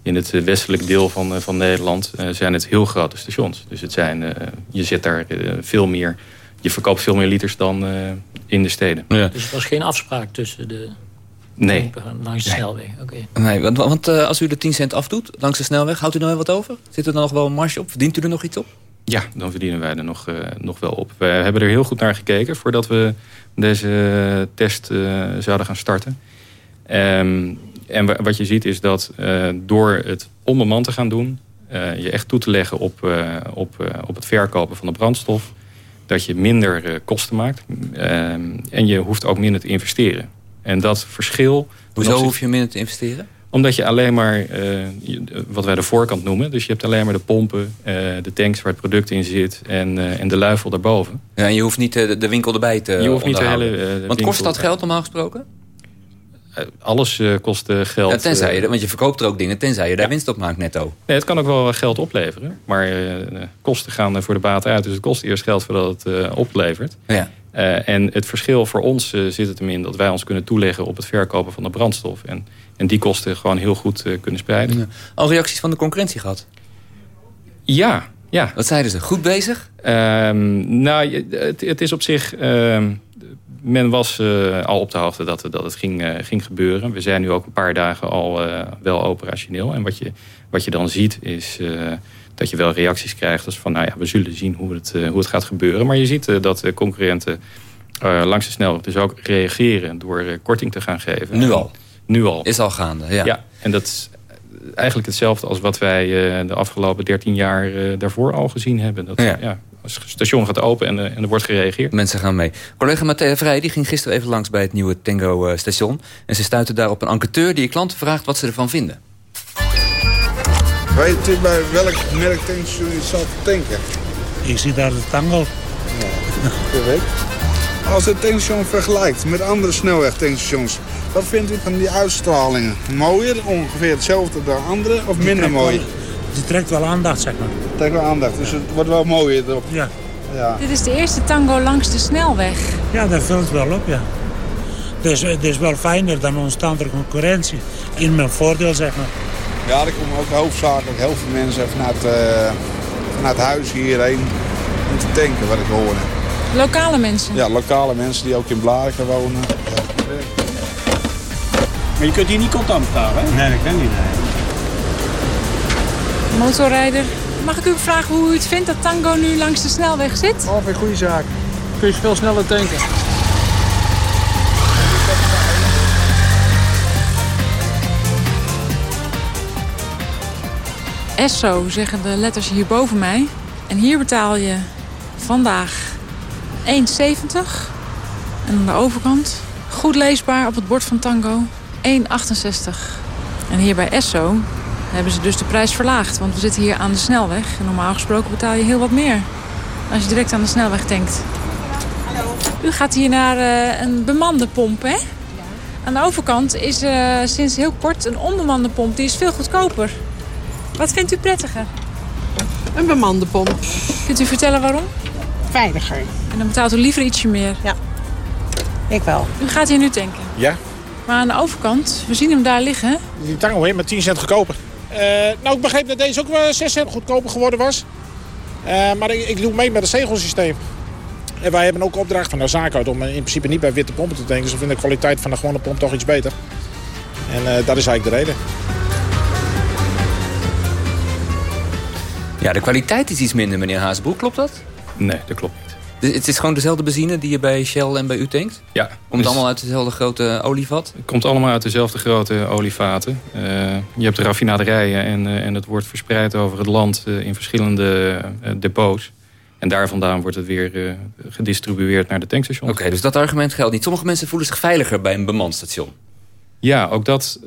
Speaker 18: in het westelijk deel van, van Nederland... zijn het heel grote stations. Dus het zijn, je zit daar veel meer... Je verkoopt veel meer liters dan in de steden.
Speaker 22: Ja. Dus er was geen afspraak tussen de...
Speaker 18: Nee.
Speaker 22: Langs de
Speaker 18: nee.
Speaker 22: snelweg, oké.
Speaker 3: Okay. Nee, want, want uh, als u de 10 cent afdoet langs de snelweg... houdt u er nog wat over? Zit er dan nog wel een marge op? Verdient u er nog iets op?
Speaker 18: Ja, dan verdienen wij er nog, uh, nog wel op. We hebben er heel goed naar gekeken... voordat we deze test uh, zouden gaan starten. Um, en wat je ziet is dat door het onbemand te gaan doen... je echt toe te leggen op, op, op het verkopen van de brandstof... dat je minder kosten maakt. Um, en je hoeft ook minder te investeren. En dat verschil...
Speaker 3: Hoezo hoef je minder te investeren?
Speaker 18: Omdat je alleen maar, uh, wat wij de voorkant noemen... dus je hebt alleen maar de pompen, uh, de tanks waar het product in zit... en, uh, en de luifel daarboven.
Speaker 3: Ja, en je hoeft niet de, de winkel erbij te
Speaker 18: Je hoeft niet de hele
Speaker 3: Want kost dat geld normaal gesproken?
Speaker 18: alles kost geld.
Speaker 3: Ja, tenzij je, want je verkoopt er ook dingen tenzij je daar ja. winst op maakt netto.
Speaker 18: Nee, het kan ook wel geld opleveren. Maar kosten gaan voor de baat uit. Dus het kost eerst geld voordat het oplevert.
Speaker 3: Ja.
Speaker 18: Uh, en het verschil voor ons uh, zit het hem in dat wij ons kunnen toeleggen op het verkopen van de brandstof. En, en die kosten gewoon heel goed uh, kunnen spreiden. Ja.
Speaker 3: Al reacties van de concurrentie gehad?
Speaker 18: Ja, ja.
Speaker 3: Wat zeiden ze? Goed bezig?
Speaker 18: Ehm, nou, het, het is op zich... ehm, men was eh, al op de hoogte dat, dat het ging, eh, ging gebeuren. We zijn nu ook een paar dagen al eh, wel operationeel. En wat je, wat je dan ziet is eh, dat je wel reacties krijgt. als van, nou ja, we zullen zien hoe het, eh, hoe het gaat gebeuren. Maar je ziet eh, dat de concurrenten eh, langs de snelweg dus ook reageren... door korting te gaan geven.
Speaker 3: Nu al?
Speaker 18: Nu al.
Speaker 3: Is al gaande, ja.
Speaker 18: Ja, en dat is eigenlijk hetzelfde als wat wij de afgelopen 13 jaar daarvoor al gezien hebben. Dat,
Speaker 3: Ja.
Speaker 18: ja. als het station gaat open en, en er wordt gereageerd.
Speaker 3: Mensen gaan mee. Collega Matthea Vrij die ging gisteren even langs bij het nieuwe Tango-station. En ze stuitte daar op een enquêteur die klanten vraagt wat ze ervan vinden.
Speaker 23: Weet u bij welk merk tankstation u zou tanken?
Speaker 24: Ik zie daar de tango.
Speaker 23: Je weet. Als het tankstation vergelijkt met andere snelwegtankstations, wat vindt u van die uitstralingen? Mooier, ongeveer hetzelfde dan andere of minder mooi?
Speaker 24: wel- Die trekt wel aandacht, zeg maar.
Speaker 23: Trekt wel aandacht, dus het wordt wel mooier erop.
Speaker 24: Ja.
Speaker 23: ja.
Speaker 25: Dit is de eerste tango langs de snelweg.
Speaker 24: Ja, dat valt wel op, ja. Dus het is wel fijner dan ontstaat er concurrentie. In mijn voordeel, zeg maar.
Speaker 23: Ja, er komen ook hoofdzakelijk heel veel mensen vanuit, eh vanuit huis hierheen om te tanken, wat ik hoorde.
Speaker 25: Lokale mensen.
Speaker 23: Ja, lokale mensen die ook in Blariken wonen.
Speaker 24: Maar je kunt hier niet contant betalen, hè? Nee, dat kan niet.
Speaker 25: Motorrijder. Mag ik u vragen hoe u het vindt dat tango nu langs de snelweg zit?
Speaker 24: Oh, een goede zaak. Kun je veel sneller tanken.
Speaker 25: Esso zeggen de letters hier boven mij. En hier betaal je vandaag 1,70. En aan de overkant, goed leesbaar op het bord van Tango, 1,68. En hier bij Esso hebben ze dus de prijs verlaagd. Want we zitten hier aan de snelweg. En normaal gesproken betaal je heel wat meer. Als je direct aan de snelweg tankt. U gaat hier naar eh, een bemande pomp, hè? Aan de overkant is eh, sinds heel kort een onbemande pomp. Die is veel goedkoper. Wat vindt u prettiger?
Speaker 26: Een bemande pomp.
Speaker 25: Kunt u vertellen waarom?
Speaker 26: Veiliger.
Speaker 25: En dan betaalt u liever ietsje meer.
Speaker 26: Ja, ik wel.
Speaker 25: U gaat hier nu tanken.
Speaker 24: Ja,
Speaker 25: Maar aan de overkant, we zien hem daar liggen.
Speaker 24: die tango hè, met 10 cent goedkoper. Eh, nou, ik begreep dat deze ook wel 6 cent goedkoper geworden was. Eh, maar ik, ik doe mee met het zegelsysteem. En wij hebben ook opdracht van de zaak uit om in principe niet bij witte pompen te tanken. Dus we vinden de kwaliteit van de gewone pomp toch iets beter. En eh, dat is eigenlijk de reden.
Speaker 3: Ja, de kwaliteit is iets minder, meneer Haasbroek. Klopt dat?
Speaker 18: Nee, dat klopt niet.
Speaker 3: Dus Het is gewoon dezelfde benzine die je bij Shell en bij u tankt?
Speaker 18: Ja.
Speaker 3: Komt
Speaker 18: dus-
Speaker 3: het allemaal uit dezelfde grote olievat?
Speaker 18: Het komt allemaal uit dezelfde grote olievaten. Eh, je hebt de raffinaderijen en, eh, en het wordt verspreid over het land eh, in verschillende depots. En daar vandaan wordt het weer gedistribueerd naar de tankstations.
Speaker 3: Oké, dus dat argument geldt niet. Sommige mensen voelen zich veiliger bij een bemand station.
Speaker 18: Ja, ook dat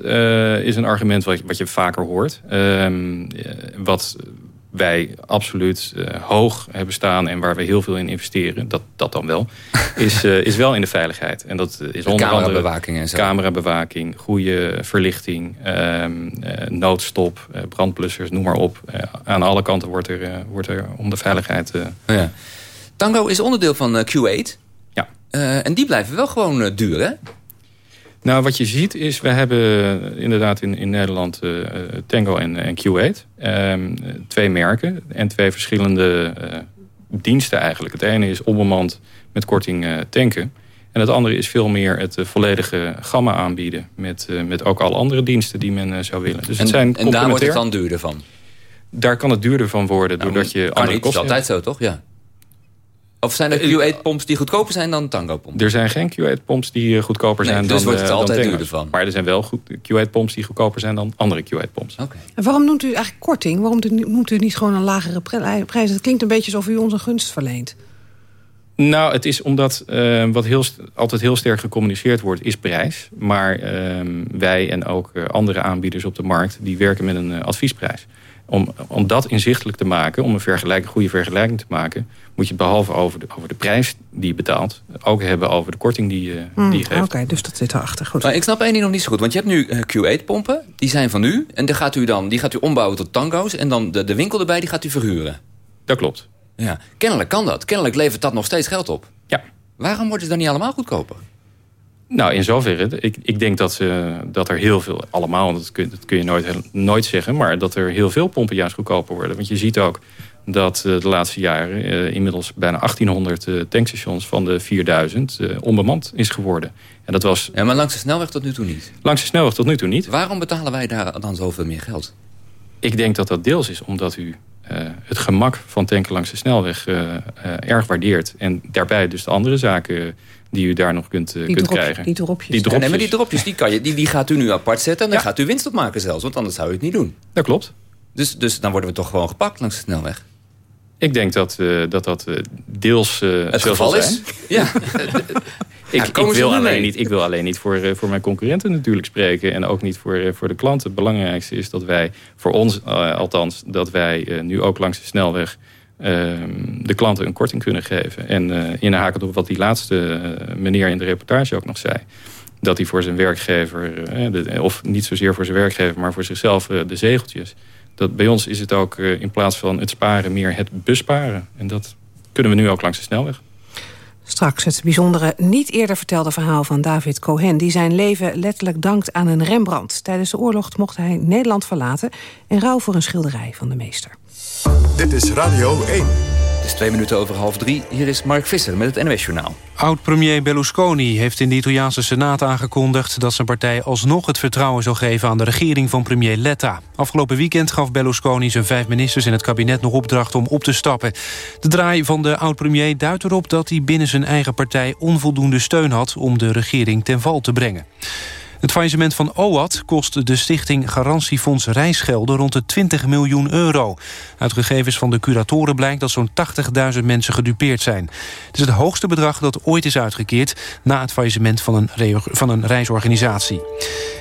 Speaker 18: is een argument wat, wat je vaker hoort. Ehm, eh, wat wij absoluut eh, hoog hebben staan en waar we heel veel in investeren, dat, dat dan wel, [LAUGHS] is, eh, is wel in de veiligheid. En dat is
Speaker 3: De
Speaker 18: onder andere
Speaker 3: camerabewaking en zo.
Speaker 18: camerabewaking, goede verlichting, ehm, eh, noodstop, brandblussers, noem maar op. Aan alle kanten wordt er, wordt er om de veiligheid... eh,
Speaker 3: Ja. Tango is onderdeel van eh, Q8.
Speaker 18: Ja.
Speaker 3: En die blijven wel gewoon duur, hè?
Speaker 18: Nou, wat je ziet is, we hebben inderdaad in, in Nederland eh, Tango en, en Q8. Ehm, twee merken en twee verschillende eh, diensten eigenlijk. Het ene is onbemand met korting eh, tanken. En het andere is veel meer het volledige gamma aanbieden. Met, met ook al andere diensten die men zou willen. Dus
Speaker 3: en,
Speaker 18: het zijn
Speaker 3: en daar wordt het dan duurder van?
Speaker 18: Daar kan het duurder van worden, doordat je andere
Speaker 3: niet, het is
Speaker 18: kosten
Speaker 3: altijd zo, toch? Ja. Of zijn er Q8-pomps die goedkoper zijn dan Tango-pomps?
Speaker 18: Er zijn geen Q8-pomps die eh, goedkoper
Speaker 3: Nee,
Speaker 18: zijn
Speaker 3: dus
Speaker 18: dan
Speaker 3: wordt het
Speaker 18: eh, dan
Speaker 3: altijd duurder van.
Speaker 18: Maar er zijn wel goed- Q8-pomps die goedkoper zijn dan andere Q8-pomps.
Speaker 2: En waarom noemt u eigenlijk korting? Waarom doet- noemt u niet gewoon een lagere prijs? Het klinkt een beetje alsof u ons een gunst verleent.
Speaker 18: Nou, het is omdat eh, wat heel, altijd heel sterk gecommuniceerd wordt, is prijs. Maar ehm, wij en ook eh, andere aanbieders op de markt, die werken met een eh, adviesprijs. Om, om dat inzichtelijk te maken, om een vergelijking, goede vergelijking te maken... moet je het behalve over de, over de prijs die je betaalt... ook hebben over de korting die, je
Speaker 2: Hmm,
Speaker 18: die je geeft.
Speaker 2: Oké, dus dat zit erachter. Goed.
Speaker 3: Maar ik snap één ding nog niet zo goed. Want je hebt nu eh, Q8-pompen. Die zijn van u. En die gaat u dan die gaat u ombouwen tot tango's. En dan de, de winkel erbij, die gaat u verhuren.
Speaker 18: Dat klopt.
Speaker 3: Ja. Kennelijk kan dat. Kennelijk levert dat nog steeds geld op.
Speaker 18: Ja.
Speaker 3: Waarom worden ze dan niet allemaal goedkoper?
Speaker 18: Nou, in zoverre. Ik, ik denk dat, ze, dat er heel veel, allemaal, dat kun, dat kun je nooit, nooit zeggen... maar dat er heel veel pompen juist goedkoper worden. Want je ziet ook dat uh, de laatste jaren uh, inmiddels bijna 1800 uh, tankstations van de 4000 onbemand is geworden. En dat was...
Speaker 3: Ja, maar langs de snelweg tot nu toe niet?
Speaker 18: Langs de snelweg tot nu toe niet.
Speaker 3: Waarom betalen wij daar dan zoveel meer geld?
Speaker 18: Ik denk dat dat deels is omdat u het gemak van tanken langs de snelweg erg waardeert. En daarbij dus de andere zaken die u daar nog kunt,
Speaker 2: die
Speaker 18: kunt
Speaker 2: drop,
Speaker 18: krijgen.
Speaker 2: Die dropjes.
Speaker 18: Die dropjes.
Speaker 3: Ja, nee, maar die dropjes die kan je, die, die gaat u nu apart zetten... en dan ja. gaat u winst opmaken zelfs, want anders zou u het niet doen.
Speaker 18: Dat klopt.
Speaker 3: Dus, dus dan worden we toch gewoon gepakt langs de snelweg?
Speaker 18: Ik denk dat uh, dat, dat uh, deels uh,
Speaker 3: het geval is. [LAUGHS] [LAUGHS]
Speaker 18: Ja. ik, ik, wil alleen niet, ik wil alleen niet voor, voor mijn concurrenten natuurlijk spreken. En ook niet voor, voor de klanten. Het belangrijkste is dat wij, voor ons althans... dat wij nu ook langs de snelweg de klanten een korting kunnen geven. En inhakend op wat die laatste meneer in de reportage ook nog zei dat hij voor zijn werkgever, of niet zozeer voor zijn werkgever... maar voor zichzelf de zegeltjes dat bij ons is het ook uh, in plaats van het sparen meer het besparen. En dat kunnen we nu ook langs de snelweg.
Speaker 2: Straks het bijzondere niet eerder vertelde verhaal van David Cohen... die zijn leven letterlijk dankt aan een Rembrandt. Tijdens de oorlog mocht hij Nederland verlaten... en rouw voor een schilderij van de meester.
Speaker 1: Dit is Radio 1.
Speaker 3: Is twee minuten over half drie. Hier is Mark Visser met het NWS-journaal.
Speaker 4: Oud-premier Berlusconi heeft in de Italiaanse Senaat aangekondigd... dat zijn partij alsnog het vertrouwen zou geven aan de regering van premier Letta. Afgelopen weekend gaf Berlusconi zijn vijf ministers in het kabinet nog opdracht om op te stappen. De draai van de oud-premier duidt erop dat hij binnen zijn eigen partij... onvoldoende steun had om de regering ten val te brengen. Het faillissement van OAT kost de stichting Garantiefonds Reisgelden rond de 20 miljoen euro. Uit gegevens van de curatoren blijkt dat zo'n 80.000 mensen gedupeerd zijn. Het is het hoogste bedrag dat ooit is uitgekeerd... na het faillissement van een, van een reisorganisatie.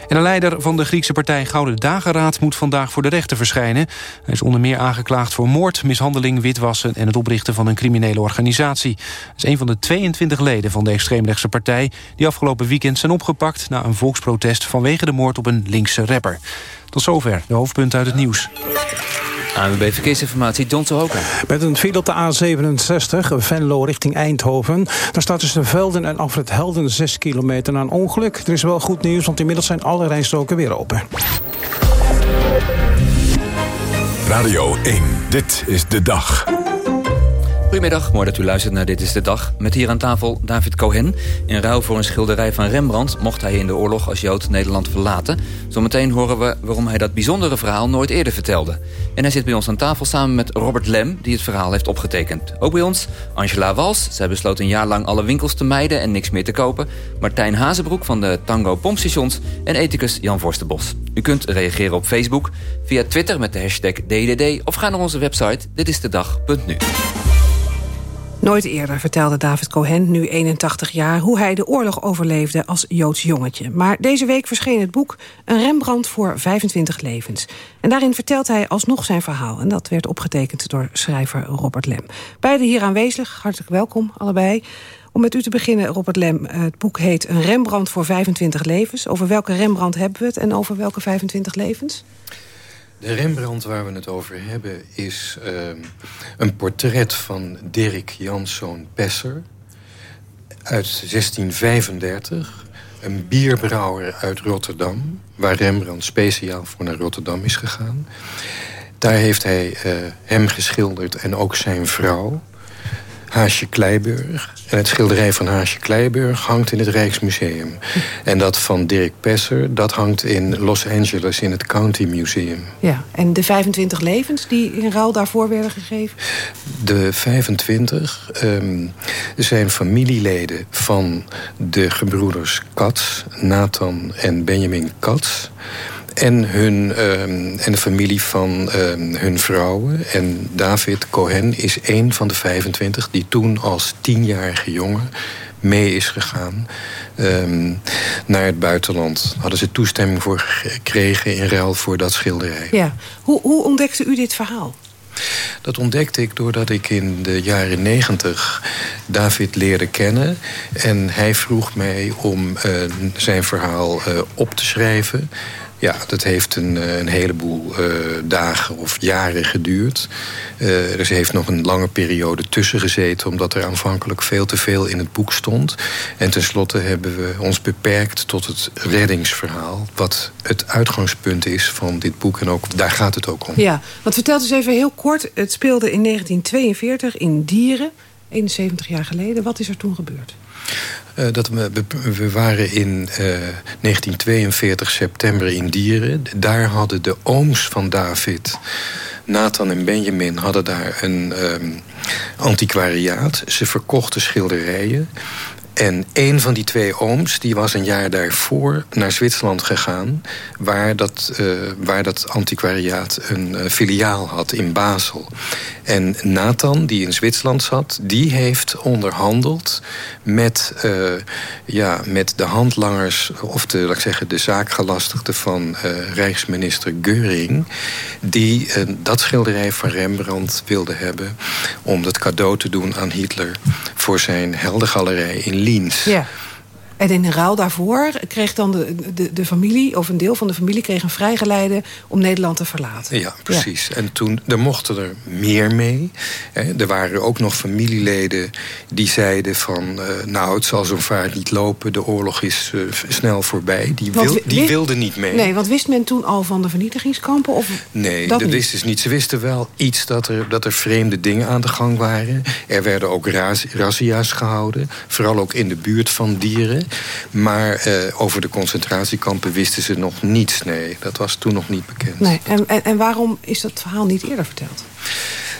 Speaker 4: En de leider van de Griekse partij Gouden Dageraad... moet vandaag voor de rechter verschijnen. Hij is onder meer aangeklaagd voor moord, mishandeling, witwassen... en het oprichten van een criminele organisatie. Hij is een van de 22 leden van de extreemrechtse partij... die afgelopen weekend zijn opgepakt na een volksprotest... vanwege de moord op een linkse rapper. Tot zover de hoofdpunten uit het nieuws.
Speaker 3: ANWB Verkeersinformatie, John Hoka.
Speaker 27: Met een file op de A67, Venlo richting Eindhoven. Daar staat tussen de Velden en Afrit Helden 6 kilometer na een ongeluk. Er is wel goed nieuws, want inmiddels zijn alle rijstroken weer open.
Speaker 1: Radio 1, dit is de dag.
Speaker 3: Goedemiddag, mooi dat u luistert naar Dit is de Dag. Met hier aan tafel David Cohen. In ruil voor een schilderij van Rembrandt... mocht hij in de oorlog als Jood Nederland verlaten. Zometeen horen we waarom hij dat bijzondere verhaal nooit eerder vertelde. En hij zit bij ons aan tafel samen met Robert Lem... die het verhaal heeft opgetekend. Ook bij ons Angela Wals. Zij besloot een jaar lang alle winkels te mijden en niks meer te kopen. Martijn Hazebroek van de Tango Pompstations... en ethicus Jan Vorstenbos. U kunt reageren op Facebook, via Twitter met de hashtag DDD... of ga naar onze website ditistedag.nu.
Speaker 2: Nooit eerder vertelde David Cohen, nu 81 jaar... hoe hij de oorlog overleefde als Joods jongetje. Maar deze week verscheen het boek Een Rembrandt voor 25 levens. En daarin vertelt hij alsnog zijn verhaal. En dat werd opgetekend door schrijver Robert Lem. Beiden hier aanwezig, hartelijk welkom allebei. Om met u te beginnen, Robert Lem. Het boek heet Een Rembrandt voor 25 levens. Over welke Rembrandt hebben we het en over welke 25 levens?
Speaker 28: De Rembrandt waar we het over hebben is uh, een portret van Dirk Janszoon Pesser uit 1635. Een bierbrouwer uit Rotterdam, waar Rembrandt speciaal voor naar Rotterdam is gegaan. Daar heeft hij uh, hem geschilderd en ook zijn vrouw. Haasje Kleiburg. En het schilderij van Haasje Kleiburg hangt in het Rijksmuseum. En dat van Dirk Pesser, dat hangt in Los Angeles in het County Museum.
Speaker 2: Ja, en de 25 levens die in ruil daarvoor werden gegeven?
Speaker 28: De 25 um, zijn familieleden van de gebroeders Katz, Nathan en Benjamin Katz... En, hun, um, en de familie van um, hun vrouwen. En David Cohen is een van de 25 die toen als tienjarige jongen mee is gegaan um, naar het buitenland. Hadden ze toestemming voor gekregen in ruil voor dat schilderij.
Speaker 2: Ja. Hoe, hoe ontdekte u dit verhaal?
Speaker 28: Dat ontdekte ik doordat ik in de jaren negentig David leerde kennen. En hij vroeg mij om uh, zijn verhaal uh, op te schrijven Ja, dat heeft een, eh, een heleboel uh, dagen of jaren geduurd. Uh, er heeft nog een lange periode tussen gezeten... omdat er aanvankelijk veel te veel in het boek stond. En tenslotte hebben we ons beperkt tot het reddingsverhaal... wat het uitgangspunt is van dit boek. En ook, daar gaat het ook om.
Speaker 2: Ja, want vertel eens even heel kort. Het speelde in 1942 in Dieren, 71 jaar geleden. Wat is er toen gebeurd?
Speaker 28: Uh, dat we, waren in uh, 1942 september in Dieren. Daar hadden de ooms van David, Nathan en Benjamin... hadden daar een um, antiquariaat. Ze verkochten schilderijen. En een van die twee ooms die was een jaar daarvoor naar Zwitserland gegaan... waar dat, uh, waar dat antiquariaat een uh, filiaal had in Basel. En Nathan, die in Zwitserland zat, die heeft onderhandeld met, uh, ja, met de handlangers... of de, laat ik zeggen, de zaakgelastigden van Rijksminister Geuring... die dat schilderij van Rembrandt wilde hebben... om dat cadeau te doen aan Hitler voor zijn heldengalerij in Liens.
Speaker 2: Ja. En in ruil daarvoor kreeg dan de, de, de familie, of een deel van de familie... kreeg een vrijgeleide om Nederland te verlaten.
Speaker 28: Ja, precies. Ja. En toen, er mochten er meer mee. Er waren ook nog familieleden die zeiden van... Uh, nou, het zal zo'n vaart niet lopen, de oorlog is uh, snel voorbij. Die, wil, die wilden niet mee.
Speaker 2: Nee, want wist men toen al van de vernietigingskampen? Of
Speaker 28: nee,
Speaker 2: dat,
Speaker 28: dat wisten ze niet. Ze wisten wel iets dat er, dat er vreemde dingen aan de gang waren. Er werden ook razzia's gehouden. Vooral ook in de buurt van dieren. Maar uh, over de concentratiekampen wisten ze nog niets. Nee, dat was toen nog niet bekend.
Speaker 2: Nee. En, en, en waarom is dat verhaal niet eerder verteld?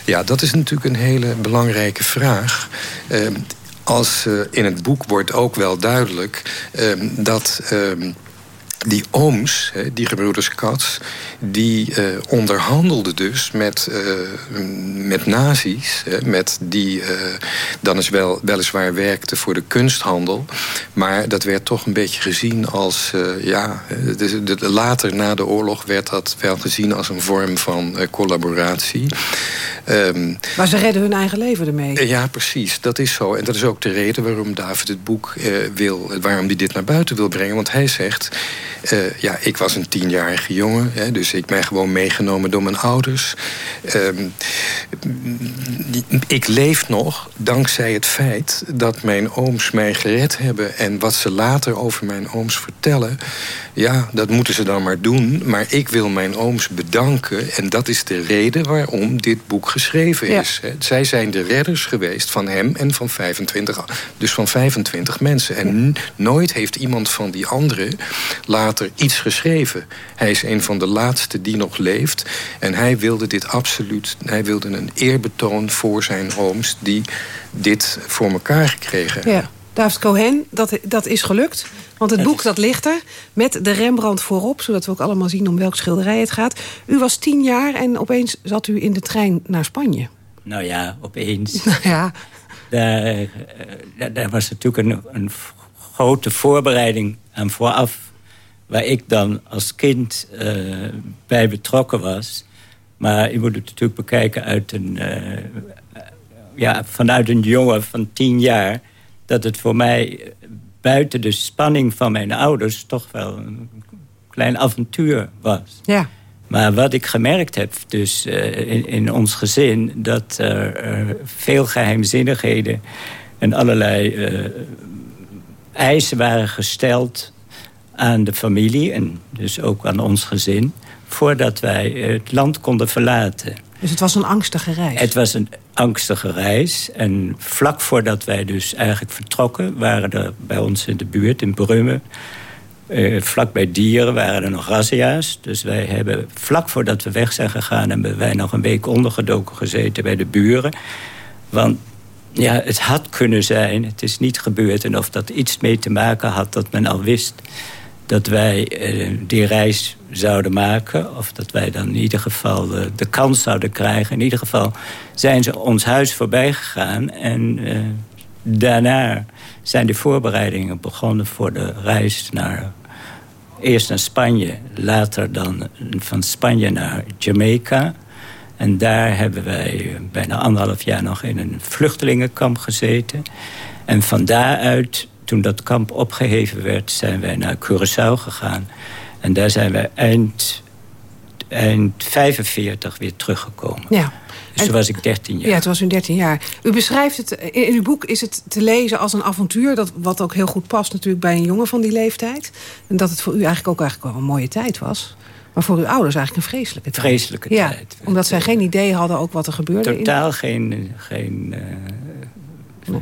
Speaker 28: Ja, dat is natuurlijk een hele belangrijke vraag. Uh, als uh, in het boek wordt ook wel duidelijk dat die ooms, die gebroeders Katz... die uh, onderhandelden dus met, uh, met nazi's... met die uh, dan is wel, weliswaar werkten voor de kunsthandel... maar dat werd toch een beetje gezien als... ja, de, de, later na de oorlog werd dat wel gezien als een vorm van collaboratie.
Speaker 2: Um, maar ze redden hun eigen leven ermee.
Speaker 28: Ja, precies. Dat is zo. En dat is ook de reden waarom David het boek wil... waarom hij dit naar buiten wil brengen. Want hij zegt... Uh, ja, ik was een tienjarige jongen, hè, dus ik ben gewoon meegenomen door mijn ouders. Um, ik leef nog dankzij het feit dat mijn ooms mij gered hebben. En wat ze later over mijn ooms vertellen, ja, dat moeten ze dan maar doen. Maar ik wil mijn ooms bedanken. En dat is de reden waarom dit boek geschreven is. Ja. Zij zijn de redders geweest van hem en van 25, dus van 25 mensen. En nooit heeft iemand van die anderen later iets geschreven. Hij is een van de laatste die nog leeft. En hij wilde dit absoluut, hij wilde een eerbetoon voor zijn ooms... die dit voor elkaar gekregen
Speaker 2: Ja. David Cohen, dat, dat is gelukt. Want het boek dat ligt er, met de Rembrandt voorop... zodat we ook allemaal zien om welk schilderij het gaat. U was tien jaar en opeens zat u in de trein naar Spanje.
Speaker 29: Nou ja, opeens. [LAUGHS]
Speaker 2: Nou ja.
Speaker 29: Daar, daar, daar was natuurlijk een, een grote voorbereiding aan vooraf waar ik dan als kind uh, bij betrokken was. Maar je moet het natuurlijk bekijken uit een, uh, ja, vanuit een jongen van tien jaar... dat het voor mij buiten de spanning van mijn ouders... toch wel een klein avontuur was.
Speaker 2: Ja.
Speaker 29: Maar wat ik gemerkt heb dus uh, in, in, ons gezin... dat er veel geheimzinnigheden en allerlei eisen waren gesteld aan de familie en dus ook aan ons gezin... voordat wij het land konden verlaten.
Speaker 2: Dus het was een angstige reis?
Speaker 29: Het was een angstige reis. En vlak voordat wij dus eigenlijk vertrokken... waren er bij ons in de buurt, in Brummen... Uh, vlak bij Dieren waren er nog razzia's. Dus wij hebben, vlak voordat we weg zijn gegaan... hebben wij nog een week ondergedoken gezeten bij de buren. Want ja, het had kunnen zijn, het is niet gebeurd... en of dat iets mee te maken had dat men al wist dat wij uh, die reis zouden maken. Of dat wij dan in ieder geval uh, de kans zouden krijgen. In ieder geval zijn ze ons huis voorbij gegaan. En uh, daarna zijn de voorbereidingen begonnen voor de reis naar... Eerst naar Spanje, later dan van Spanje naar Jamaica. En daar hebben wij bijna anderhalf jaar nog in een vluchtelingenkamp gezeten. En van daaruit toen dat kamp opgeheven werd, zijn wij naar Curaçao gegaan. En daar zijn we eind, eind 45 weer teruggekomen.
Speaker 2: Ja.
Speaker 29: Dus toen was ik 13 jaar.
Speaker 2: Ja, toen was u 13 jaar. U beschrijft het, in uw boek is het te lezen als een avontuur... Dat, wat ook heel goed past natuurlijk bij een jongen van die leeftijd. En dat het voor u eigenlijk ook eigenlijk wel een mooie tijd was. Maar voor uw ouders eigenlijk een vreselijke tijd.
Speaker 29: Vreselijke
Speaker 2: ja,
Speaker 29: tijd.
Speaker 2: Omdat zij geen idee hadden ook wat er gebeurde. in-
Speaker 29: Totaal geen, geen eh,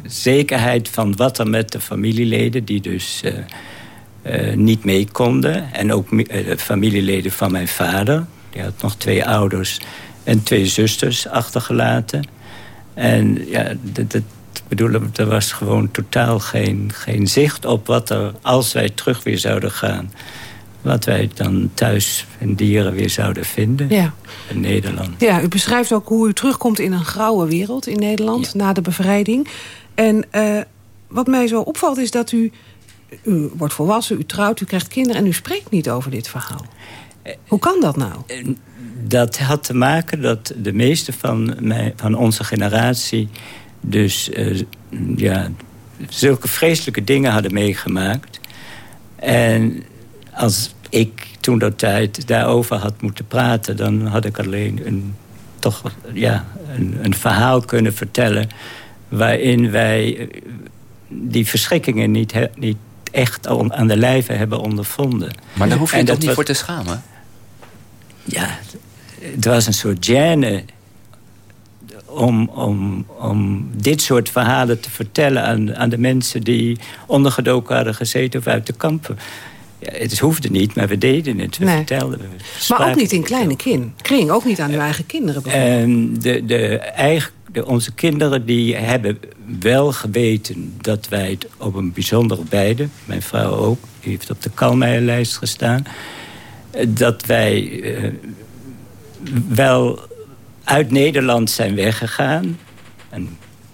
Speaker 29: zekerheid van wat er met de familieleden... die dus eh, eh, niet mee konden. En ook eh, de familieleden van mijn vader. Die had nog twee ouders en twee zusters achtergelaten. En ja, dat, bedoel, er was gewoon totaal geen, geen zicht op wat er... als wij terug weer zouden gaan... wat wij dan thuis en dieren weer zouden vinden
Speaker 2: Ja.
Speaker 29: in Nederland.
Speaker 2: Ja, u beschrijft ook hoe u terugkomt in een grauwe wereld in Nederland... na de bevrijding. En eh, wat mij zo opvalt is dat u... U wordt volwassen, u trouwt, u krijgt kinderen... en u spreekt niet over dit verhaal. Hoe kan dat nou?
Speaker 29: Dat had te maken dat de meeste van, mij, van onze generatie... dus eh, ja, zulke vreselijke dingen hadden meegemaakt. En als ik toen dat tijd daarover had moeten praten... dan had ik alleen een, toch, ja, een, een verhaal kunnen vertellen... waarin wij eh, die verschrikkingen niet, he- niet echt aan de lijve hebben ondervonden.
Speaker 3: Maar daar hoef je
Speaker 29: En
Speaker 3: je toch
Speaker 29: dat
Speaker 3: niet
Speaker 29: was-
Speaker 3: voor te schamen?
Speaker 29: ja, het was een soort gêne om, om, om dit soort verhalen te vertellen aan, aan de mensen die ondergedoken hadden gezeten of uit de kampen. Ja, het hoefde niet, maar we deden het. We
Speaker 2: Nee.
Speaker 29: vertelden. We
Speaker 2: Maar ook niet in kleine kin. kring, ook niet aan uw eigen kinderen. bijvoorbeeld.
Speaker 29: en de, de, eigen, de, onze kinderen die hebben wel geweten dat wij het op een bijzondere beide... mijn vrouw ook, die heeft op de Kalmeijerlijst gestaan... eh, dat wij eh, wel uit Nederland zijn weggegaan... en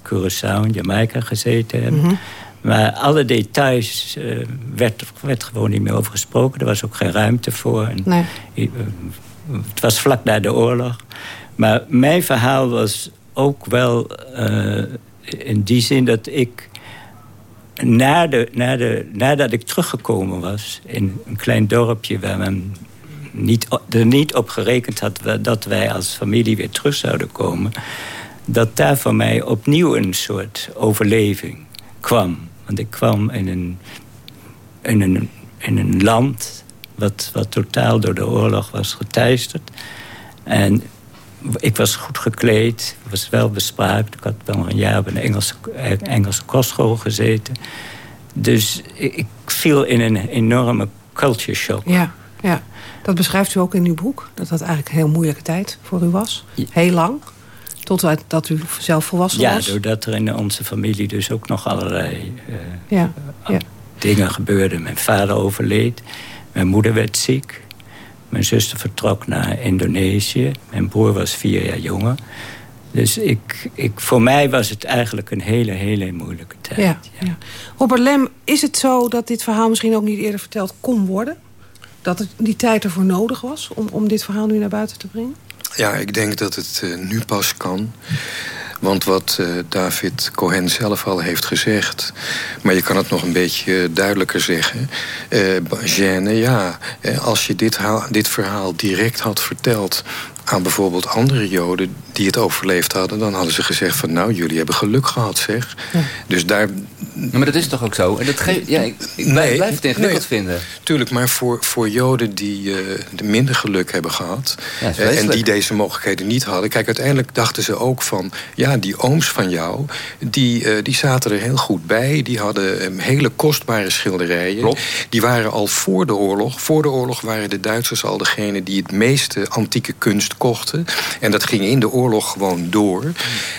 Speaker 29: Curaçao en Jamaica gezeten hebben...
Speaker 2: Mhm.
Speaker 29: Maar alle details eh, werd, werd gewoon niet meer over gesproken. Er was ook geen ruimte voor. En
Speaker 2: Nee.
Speaker 29: eh, het was vlak na de oorlog. Maar mijn verhaal was ook wel eh, in die zin dat ik... Na de, na de, nadat ik teruggekomen was in een klein dorpje... waar men niet, er niet op gerekend had dat wij als familie weer terug zouden komen... dat daar voor mij opnieuw een soort overleving kwam. Want ik kwam in een, in een, in een land wat, wat totaal door de oorlog was geteisterd. En ik was goed gekleed, was wel bespraakt. Ik had wel een jaar op een Engelse, eh, Engelse kostschool gezeten. Dus ik, ik viel in een enorme culture shock.
Speaker 2: Ja, ja, dat beschrijft u ook in uw boek. Dat dat eigenlijk een heel moeilijke tijd voor u was. Heel lang. Totdat dat u zelf volwassen
Speaker 29: Ja,
Speaker 2: was.
Speaker 29: doordat er in onze familie dus ook nog allerlei eh,
Speaker 2: Ja, ja.
Speaker 29: dingen gebeurden. Mijn vader overleed, mijn moeder werd ziek. Mijn zuster vertrok naar Indonesië. Mijn broer was vier jaar jonger. Dus ik, ik, voor mij was het eigenlijk een hele, hele moeilijke tijd.
Speaker 2: Ja, ja. Robert Lem, is het zo dat dit verhaal misschien ook niet eerder verteld kon worden? Dat het die tijd ervoor nodig was om, om dit verhaal nu naar buiten te brengen?
Speaker 28: Ja, ik denk dat het eh, nu pas kan. Want wat eh, David Cohen zelf al heeft gezegd... maar je kan het nog een beetje duidelijker zeggen... eh gêne, ja, als je dit, dit verhaal direct had verteld aan bijvoorbeeld andere Joden die het overleefd hadden... dan hadden ze gezegd van nou, jullie hebben geluk gehad, zeg. Dus daar...
Speaker 3: maar dat is toch ook zo? En dat geeft, ja, ik, ik blijf- blijf het ingewikkeld vinden.
Speaker 28: Tuurlijk, maar voor, voor Joden die eh, de minder geluk hebben gehad...
Speaker 3: Ja,
Speaker 28: eh, en die deze mogelijkheden niet hadden... kijk, uiteindelijk dachten ze ook van... ja, die ooms van jou, die, eh, die zaten er heel goed bij. Die hadden eh, hele kostbare schilderijen. Die waren al voor de oorlog. Voor de oorlog waren de Duitsers al degene... die het meeste antieke kunst kochten. En dat ging in de oorlog gewoon door.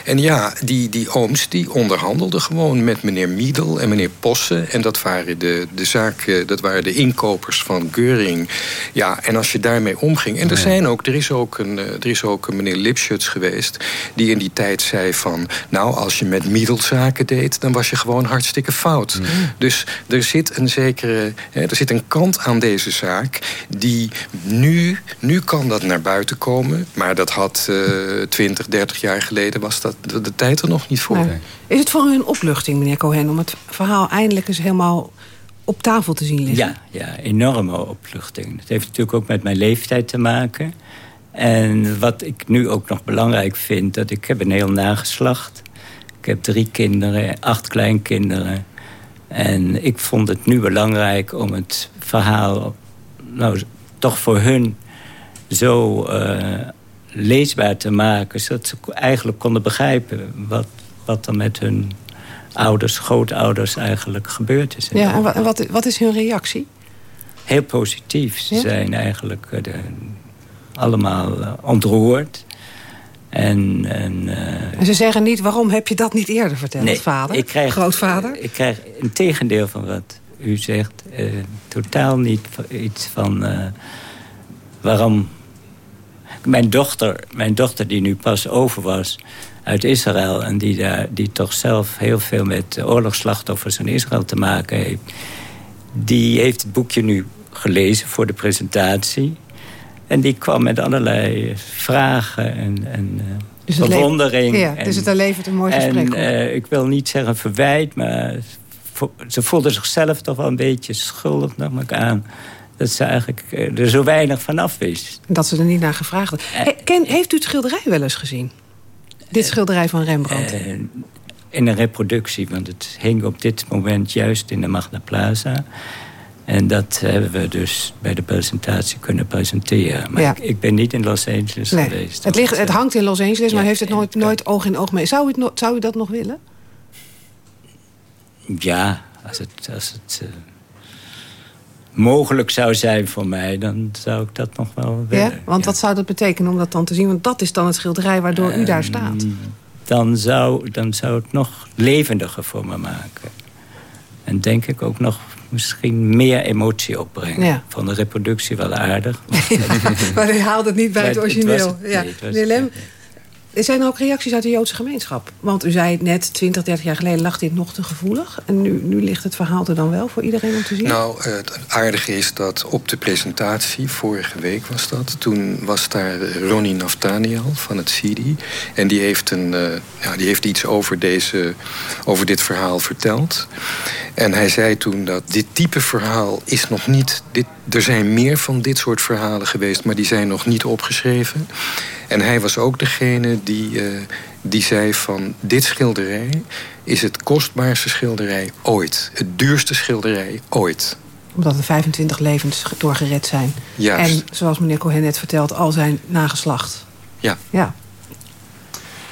Speaker 28: En ja, die, die ooms die onderhandelden gewoon met meneer Miedel en meneer Posse. En dat waren de, de zaak, eh, dat waren de inkopers van Geuring. Ja, en als je daarmee omging. En er zijn ook, er is ook een, eh, er is ook een meneer Lipschutz geweest. die in die tijd zei van. Nou, als je met Miedel zaken deed. dan was je gewoon hartstikke fout. Dus er zit een zekere. Hè, er zit een kant aan deze zaak. die nu. nu kan dat naar buiten komen. Maar dat had eh 20, 30 jaar geleden. was dat de, de tijd er nog niet voor.
Speaker 2: Nee. Is het voor u een opluchting, meneer Cohen... om het verhaal eindelijk eens helemaal op tafel te zien liggen.
Speaker 29: Ja, ja, enorme opluchting. Dat heeft natuurlijk ook met mijn leeftijd te maken. En wat ik nu ook nog belangrijk vind... dat ik heb een heel nageslacht. Ik heb drie kinderen, acht kleinkinderen. En ik vond het nu belangrijk om het verhaal... nou, toch voor hun zo uh, leesbaar te maken... zodat ze eigenlijk konden begrijpen wat, wat er met hun ouders, grootouders eigenlijk gebeurd is.
Speaker 2: Ja, en wat, wat, wat is hun reactie?
Speaker 29: Heel positief. Ze ja? zijn eigenlijk de, allemaal uh, ontroerd. En, en, uh,
Speaker 2: en, ze zeggen niet, waarom heb je dat niet eerder verteld,
Speaker 29: nee,
Speaker 2: vader?
Speaker 29: Ik krijg,
Speaker 2: grootvader?
Speaker 29: Ik krijg een tegendeel van wat u zegt. totaal niet iets van waarom... Mijn dochter, mijn dochter die nu pas over was uit Israël... en die, daar, die toch zelf heel veel met oorlogsslachtoffers in Israël te maken heeft... die heeft het boekje nu gelezen voor de presentatie. En die kwam met allerlei vragen en, en
Speaker 2: dus
Speaker 29: bewondering.
Speaker 2: Ja, dus het levert een mooi gesprek
Speaker 29: En uh, ik wil niet zeggen verwijt, maar ze voelde zichzelf toch wel een beetje schuldig, ik aan dat ze eigenlijk er zo weinig van af wist.
Speaker 2: Dat ze er niet naar gevraagd had. He, Ken, heeft u het schilderij wel eens gezien? Dit schilderij van Rembrandt?
Speaker 29: In een reproductie, want het hing op dit moment juist in de Magna Plaza. En dat hebben we dus bij de presentatie kunnen presenteren. Maar
Speaker 2: ja.
Speaker 29: ik, ik, ben niet in Los Angeles
Speaker 2: nee.
Speaker 29: geweest.
Speaker 2: Het, ligt, het hangt in Los Angeles, ja, maar heeft het nooit, nooit oog in oog mee. Zou u, no, zou u dat nog willen?
Speaker 29: Ja, als het... Als het uh, mogelijk zou zijn voor mij, dan zou ik dat nog wel willen.
Speaker 2: Ja, want wat zou dat betekenen om dat dan te zien? Want dat is dan het schilderij waardoor u daar staat.
Speaker 29: Dan zou, dan zou het nog levendiger voor me maken. En denk ik ook nog misschien meer emotie opbrengen.
Speaker 2: Ja.
Speaker 29: Van de reproductie wel aardig. [LAUGHS]
Speaker 2: maar hij haalt het niet bij [LAUGHS] het origineel.
Speaker 29: Het het,
Speaker 2: ja.
Speaker 29: nee,
Speaker 2: Meneer Lem, er zijn ook reacties uit de Joodse gemeenschap. Want u zei het net, 20, 30 jaar geleden lag dit nog te gevoelig. En nu, nu ligt het verhaal er dan wel voor iedereen om te zien?
Speaker 28: Nou, het aardige is dat op de presentatie, vorige week was dat... toen was daar Ronnie Naftaniel van het CIDI. En die heeft, een, uh, ja, die heeft iets over, deze, over dit verhaal verteld. En hij zei toen dat dit type verhaal is nog niet... Dit, er zijn meer van dit soort verhalen geweest... maar die zijn nog niet opgeschreven. En hij was ook degene die, uh, die zei van... dit schilderij is het kostbaarste schilderij ooit. Het duurste schilderij ooit.
Speaker 2: Omdat er 25 levens doorgered zijn.
Speaker 28: Juist.
Speaker 2: En zoals meneer Cohen net vertelt, al zijn nageslacht.
Speaker 28: Ja.
Speaker 2: ja.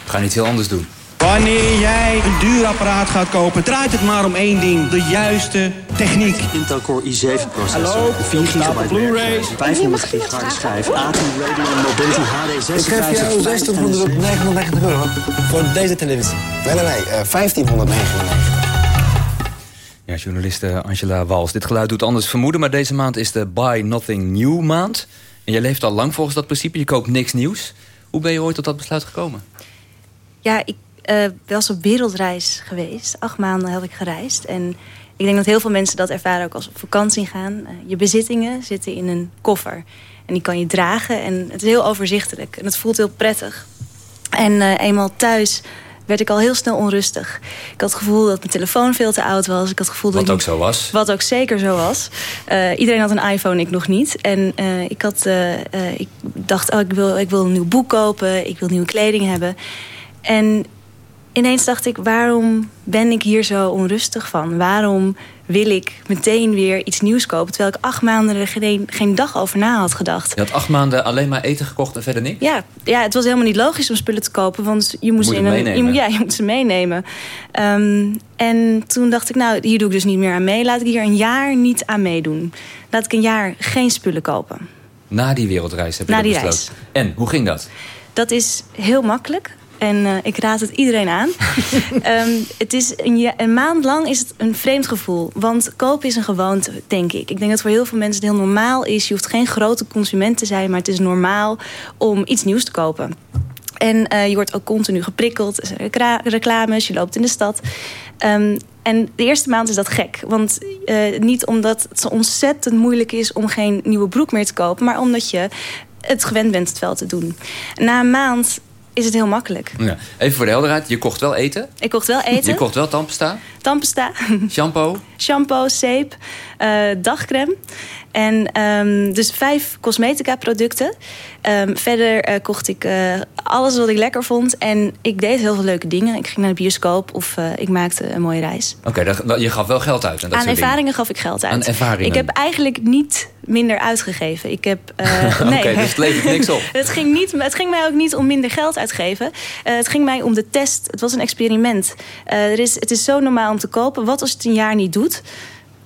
Speaker 3: We gaan iets heel anders doen.
Speaker 30: Wanneer jij een duur apparaat gaat kopen, draait het maar om één ding. De juiste techniek.
Speaker 31: Intel Core i7 processor.
Speaker 30: Hallo,
Speaker 31: 4 gigabyte
Speaker 30: Blu-rays.
Speaker 31: 500 gig harde schijf. A2 Radeon Mobility HD 56.
Speaker 32: Ik geef jou 1699 euro voor deze televisie. Nee, nee, nee. Uh, 1599.
Speaker 3: Ja, journaliste Angela Wals. Dit geluid doet anders vermoeden, maar deze maand is de Buy Nothing New maand. En jij leeft al lang volgens dat principe, je koopt niks nieuws. Hoe ben je ooit tot dat besluit gekomen?
Speaker 33: Ja, ik uh, was op wereldreis geweest. Acht maanden heb ik gereisd. En ik denk dat heel veel mensen dat ervaren ook als op vakantie gaan. Uh, je bezittingen zitten in een koffer. En die kan je dragen. En het is heel overzichtelijk. En het voelt heel prettig. En uh, eenmaal thuis werd ik al heel snel onrustig. Ik had het gevoel dat mijn telefoon veel te oud was. Ik had het gevoel
Speaker 3: wat
Speaker 33: dat
Speaker 3: ook zo was.
Speaker 33: Wat ook zeker zo was. Uh, iedereen had een iPhone, ik nog niet. En uh, ik, had, uh, ik dacht, oh, ik, wil, ik wil een nieuw boek kopen. Ik wil nieuwe kleding hebben. En ineens dacht ik, waarom ben ik hier zo onrustig van? Waarom wil ik meteen weer iets nieuws kopen... terwijl ik acht maanden er geen, geen dag over na had gedacht.
Speaker 3: Je had acht maanden alleen maar eten gekocht en verder niks?
Speaker 33: Ja, ja het was helemaal niet logisch om spullen te kopen... want je moest,
Speaker 3: moet
Speaker 33: in
Speaker 3: een,
Speaker 33: je, ja, je moet ze meenemen. Um, en toen dacht ik, nou, hier doe ik dus niet meer aan mee. Laat ik hier een jaar niet aan meedoen. Laat ik een jaar geen spullen kopen.
Speaker 3: Na die wereldreis heb je
Speaker 33: Na
Speaker 3: dat
Speaker 33: die
Speaker 3: besloten. En, hoe ging dat?
Speaker 33: Dat is heel makkelijk. En uh, ik raad het iedereen aan. um, [LAUGHS] het is een, ja, een, maand lang is het een vreemd gevoel. Want kopen is een gewoonte, denk ik. Ik denk dat voor heel veel mensen het heel normaal is. Je hoeft geen grote consument te zijn, maar het is normaal om iets nieuws te kopen. En uh, je wordt ook continu geprikkeld. Er zijn reclames, je loopt in de stad. Um, en de eerste maand is dat gek. Want uh, niet omdat het zo ontzettend moeilijk is om geen nieuwe broek meer te kopen... maar omdat je het gewend bent het wel te doen. Na een maand is het heel makkelijk.
Speaker 3: Ja. Even voor de helderheid, je kocht wel eten.
Speaker 33: Ik kocht wel eten.
Speaker 3: Je kocht wel tandpasta,
Speaker 33: Tandpasta,
Speaker 3: shampoo. [LAUGHS]
Speaker 33: shampoo, zeep, eh, dagcreme. En ehm, dus vijf cosmetica producten. Ehm, verder eh, kocht ik eh, alles wat ik lekker vond. En ik deed heel veel leuke dingen. Ik ging naar de bioscoop of eh, ik maakte een mooie reis.
Speaker 3: Oké, je gaf wel geld uit. En dat
Speaker 33: Aan ervaringen gaf ik geld uit.
Speaker 3: Aan ervaringen.
Speaker 33: Ik heb eigenlijk niet minder uitgegeven. Ik heb, [LAUGHS] nee.
Speaker 3: Oké, dus het levert niks op. [LAUGHS]
Speaker 33: het, ging niet, het ging mij ook niet om minder geld uitgeven. Het ging mij om de test. Het was een experiment. Er is, het is zo normaal om te kopen. Wat als het een jaar niet doet?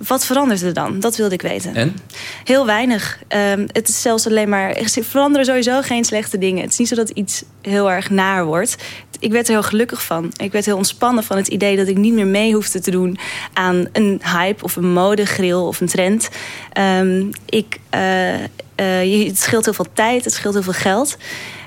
Speaker 33: Wat verandert er dan? Dat wilde ik weten.
Speaker 3: En?
Speaker 33: Heel weinig. Ehm, het is zelfs alleen maar. Er veranderen sowieso geen slechte dingen. Het is niet zo dat iets heel erg naar wordt. Ik werd er heel gelukkig van. Ik werd heel ontspannen van het idee dat ik niet meer mee hoefde te doen aan een hype of een modegril of een trend. Ehm, ik, eh, eh, het scheelt heel veel tijd, het scheelt heel veel geld.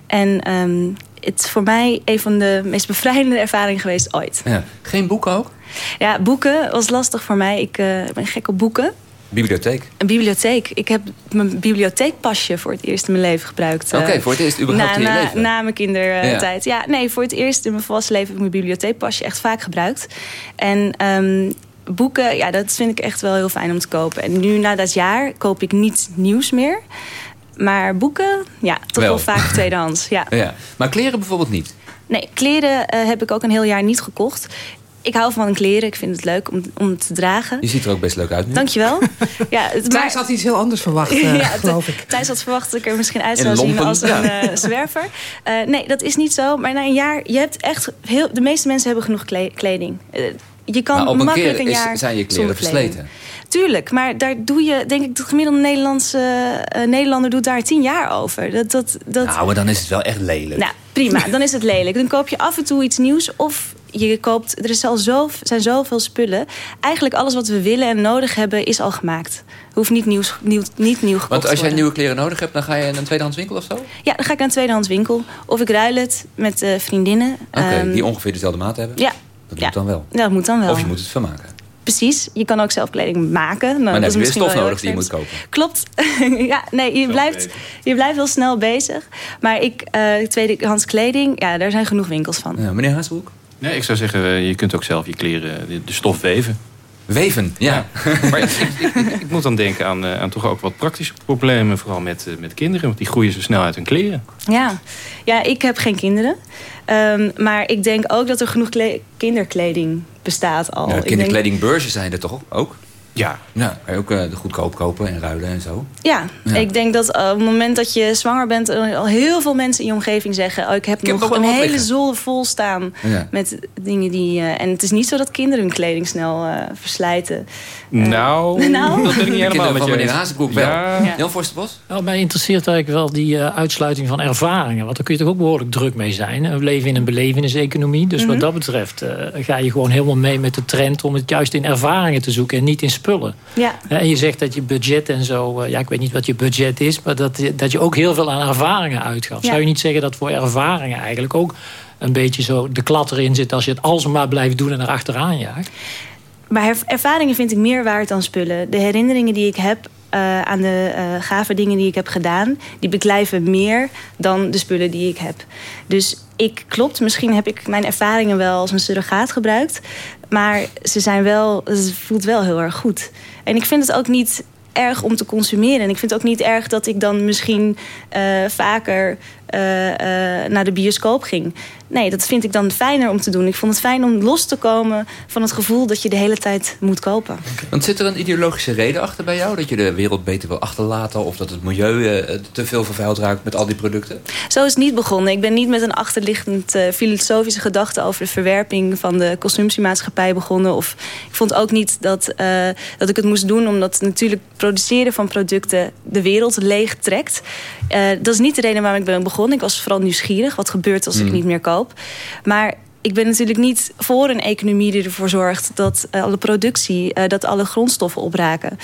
Speaker 33: En ehm, het is voor mij een van de meest bevrijdende ervaringen geweest ooit.
Speaker 3: Ja. Geen boeken ook?
Speaker 33: Ja, boeken was lastig voor mij. Ik eh, ben gek op boeken.
Speaker 3: Bibliotheek.
Speaker 33: Een bibliotheek. Ik heb mijn bibliotheekpasje voor het eerst in mijn leven gebruikt.
Speaker 3: Oké,
Speaker 33: Eh,
Speaker 3: voor het eerst überhaupt
Speaker 33: na,
Speaker 3: in je
Speaker 33: na,
Speaker 3: leven?
Speaker 33: Na mijn kindertijd. Ja. nee, voor het eerst in mijn volwassen leven heb ik mijn bibliotheekpasje echt vaak gebruikt. En ehm, boeken, ja, dat vind ik echt wel heel fijn om te kopen. En nu na dat jaar koop ik niet nieuws meer. Maar boeken, ja, toch wel,
Speaker 3: Wel.
Speaker 33: vaak [LAUGHS] tweedehands. Ja.
Speaker 3: Ja. Maar kleren bijvoorbeeld niet.
Speaker 33: Nee, kleren eh, heb ik ook een heel jaar niet gekocht. Ik hou van kleren. Ik vind het leuk om, om te dragen.
Speaker 3: Je ziet er ook best leuk uit nu.
Speaker 33: Dankjewel. [LAUGHS] ja, het,
Speaker 2: Thijs had iets heel anders verwacht, [LAUGHS] eh,
Speaker 33: ja,
Speaker 2: geloof ik.
Speaker 33: Thijs had verwacht dat ik er misschien uit zou zien als een eh, zwerver. Eh, nee, dat is niet zo. Maar na een jaar, je hebt echt heel, de meeste mensen hebben genoeg kle- kleding. Je kan
Speaker 3: Maar op een
Speaker 33: makkelijk
Speaker 3: keer
Speaker 33: een
Speaker 3: is-
Speaker 33: jaar
Speaker 3: zijn je kleren
Speaker 33: kleding. Tuurlijk, maar daar doe je, denk ik, de gemiddelde Nederlandse eh, Nederlander doet daar tien jaar over. Dat, dat, dat,
Speaker 3: Nou, maar dan is het wel echt lelijk.
Speaker 33: nou, prima. Dan is het lelijk. Dan koop je af en toe iets nieuws. Of je koopt... Er is al zo, zijn zoveel spullen. Eigenlijk alles wat we willen en nodig hebben is al gemaakt. Hoeft niet, nieuws, nieuw, niet nieuw gekocht
Speaker 3: Want als jij nieuwe kleren nodig hebt, dan ga je in een tweedehands winkel of zo?
Speaker 33: Ja, dan ga ik naar een tweedehands winkel. Of ik ruil het met eh, vriendinnen. Ehm,
Speaker 3: die ongeveer dezelfde maat hebben?
Speaker 33: Ja.
Speaker 3: Dat
Speaker 33: Ja.
Speaker 3: moet dan wel.
Speaker 33: Ja, dat moet dan wel.
Speaker 3: Of je moet het vermaken.
Speaker 33: Precies. Je kan ook zelf kleding maken. Nou,
Speaker 3: maar dan
Speaker 33: dat
Speaker 3: heb
Speaker 33: is
Speaker 3: je weer
Speaker 33: misschien
Speaker 3: stof nodig die je moet kopen.
Speaker 33: Klopt. [LAUGHS] ja, nee, je blijft, je blijft wel snel bezig. Maar ik, eh tweedehands kleding, ja, daar zijn genoeg winkels van.
Speaker 3: Ja, meneer Haasbroek?
Speaker 18: Nee, ik zou zeggen, eh, je kunt ook zelf je kleren, de, de stof weven.
Speaker 3: Weven, ja. [LAUGHS]
Speaker 18: maar ik, ik, ik- ik moet dan denken aan, eh, aan toch ook wat praktische problemen. Vooral met, eh, met kinderen, want die groeien zo snel uit hun kleren.
Speaker 33: Ja, ja ik heb geen kinderen. Ehm, maar ik denk ook dat er genoeg kle- kinderkleding bestaat al.
Speaker 3: Ja,
Speaker 33: Ik denk-
Speaker 3: kinderkledingbeurzen zijn er toch ook?
Speaker 18: Ja.
Speaker 3: Nou, je ook eh, goedkoop kopen en ruilen en zo.
Speaker 33: Ja,
Speaker 3: Ja.
Speaker 33: ik denk dat eh, op het moment dat je zwanger bent... er al heel veel mensen in je omgeving zeggen... Oh, ik heb
Speaker 3: Ik heb
Speaker 33: nog een hele
Speaker 3: liggen.
Speaker 33: zolder vol staan
Speaker 3: Ja.
Speaker 33: met dingen die... eh, en het is niet zo dat kinderen hun kleding snel eh, verslijten.
Speaker 18: Nou, [LAUGHS]
Speaker 33: Nou?
Speaker 18: dat ben ik niet
Speaker 3: De
Speaker 18: helemaal
Speaker 3: kinderen
Speaker 18: met je
Speaker 3: meneer
Speaker 18: eens.
Speaker 3: Hazenbroek wel.
Speaker 18: Ja.
Speaker 33: Ja.
Speaker 3: Jan Forsterbos?
Speaker 22: Nou, mij interesseert eigenlijk wel die eh, uitsluiting van ervaringen. Want daar kun je toch ook behoorlijk druk mee zijn. We leven in een belevenis-economie. Dus
Speaker 33: Mhm.
Speaker 22: wat dat betreft eh, ga je gewoon helemaal mee met de trend... om het juist in ervaringen te zoeken en niet in spullen.
Speaker 33: Ja.
Speaker 22: En je zegt dat je budget en zo... eh, ja, ik weet niet wat je budget is... maar dat, je- dat je ook heel veel aan ervaringen uitgaat.
Speaker 33: Ja.
Speaker 22: Zou je niet zeggen dat voor ervaringen eigenlijk ook... een beetje zo de klad erin zit... als je het alsmaar blijft doen en erachteraan jaagt?
Speaker 33: Maar ervaringen vind ik meer waard dan spullen. De herinneringen die ik heb eh, aan de eh, gave dingen die ik heb gedaan... die beklijven meer dan de spullen die ik heb. Dus ik, klopt, misschien heb ik mijn ervaringen wel als een surrogaat gebruikt... maar ze zijn wel, het voelt wel heel erg goed. En ik vind het ook niet erg om te consumeren. En ik vind het ook niet erg dat ik dan misschien eh, vaker eh, naar de bioscoop ging. Nee, dat vind ik dan fijner om te doen. Ik vond het fijn om los te komen van het gevoel dat je de hele tijd moet kopen.
Speaker 3: Want zit er een ideologische reden achter bij jou? Dat je de wereld beter wil achterlaten? Of dat het milieu eh, te veel vervuild raakt met al die producten?
Speaker 33: Zo is het niet begonnen. Ik ben niet met een achterliggend filosofische gedachte over de verwerping van de consumptiemaatschappij begonnen. Of ik vond ook niet dat, dat ik het moest doen, omdat natuurlijk produceren van producten de wereld leeg trekt. Dat is niet de reden waarom ik ben begonnen. Ik was vooral nieuwsgierig. Wat gebeurt als ik
Speaker 3: Mm.
Speaker 33: niet meer koop? Maar ik ben natuurlijk niet voor een economie die ervoor zorgt dat eh, alle productie, eh, dat alle grondstoffen opraken.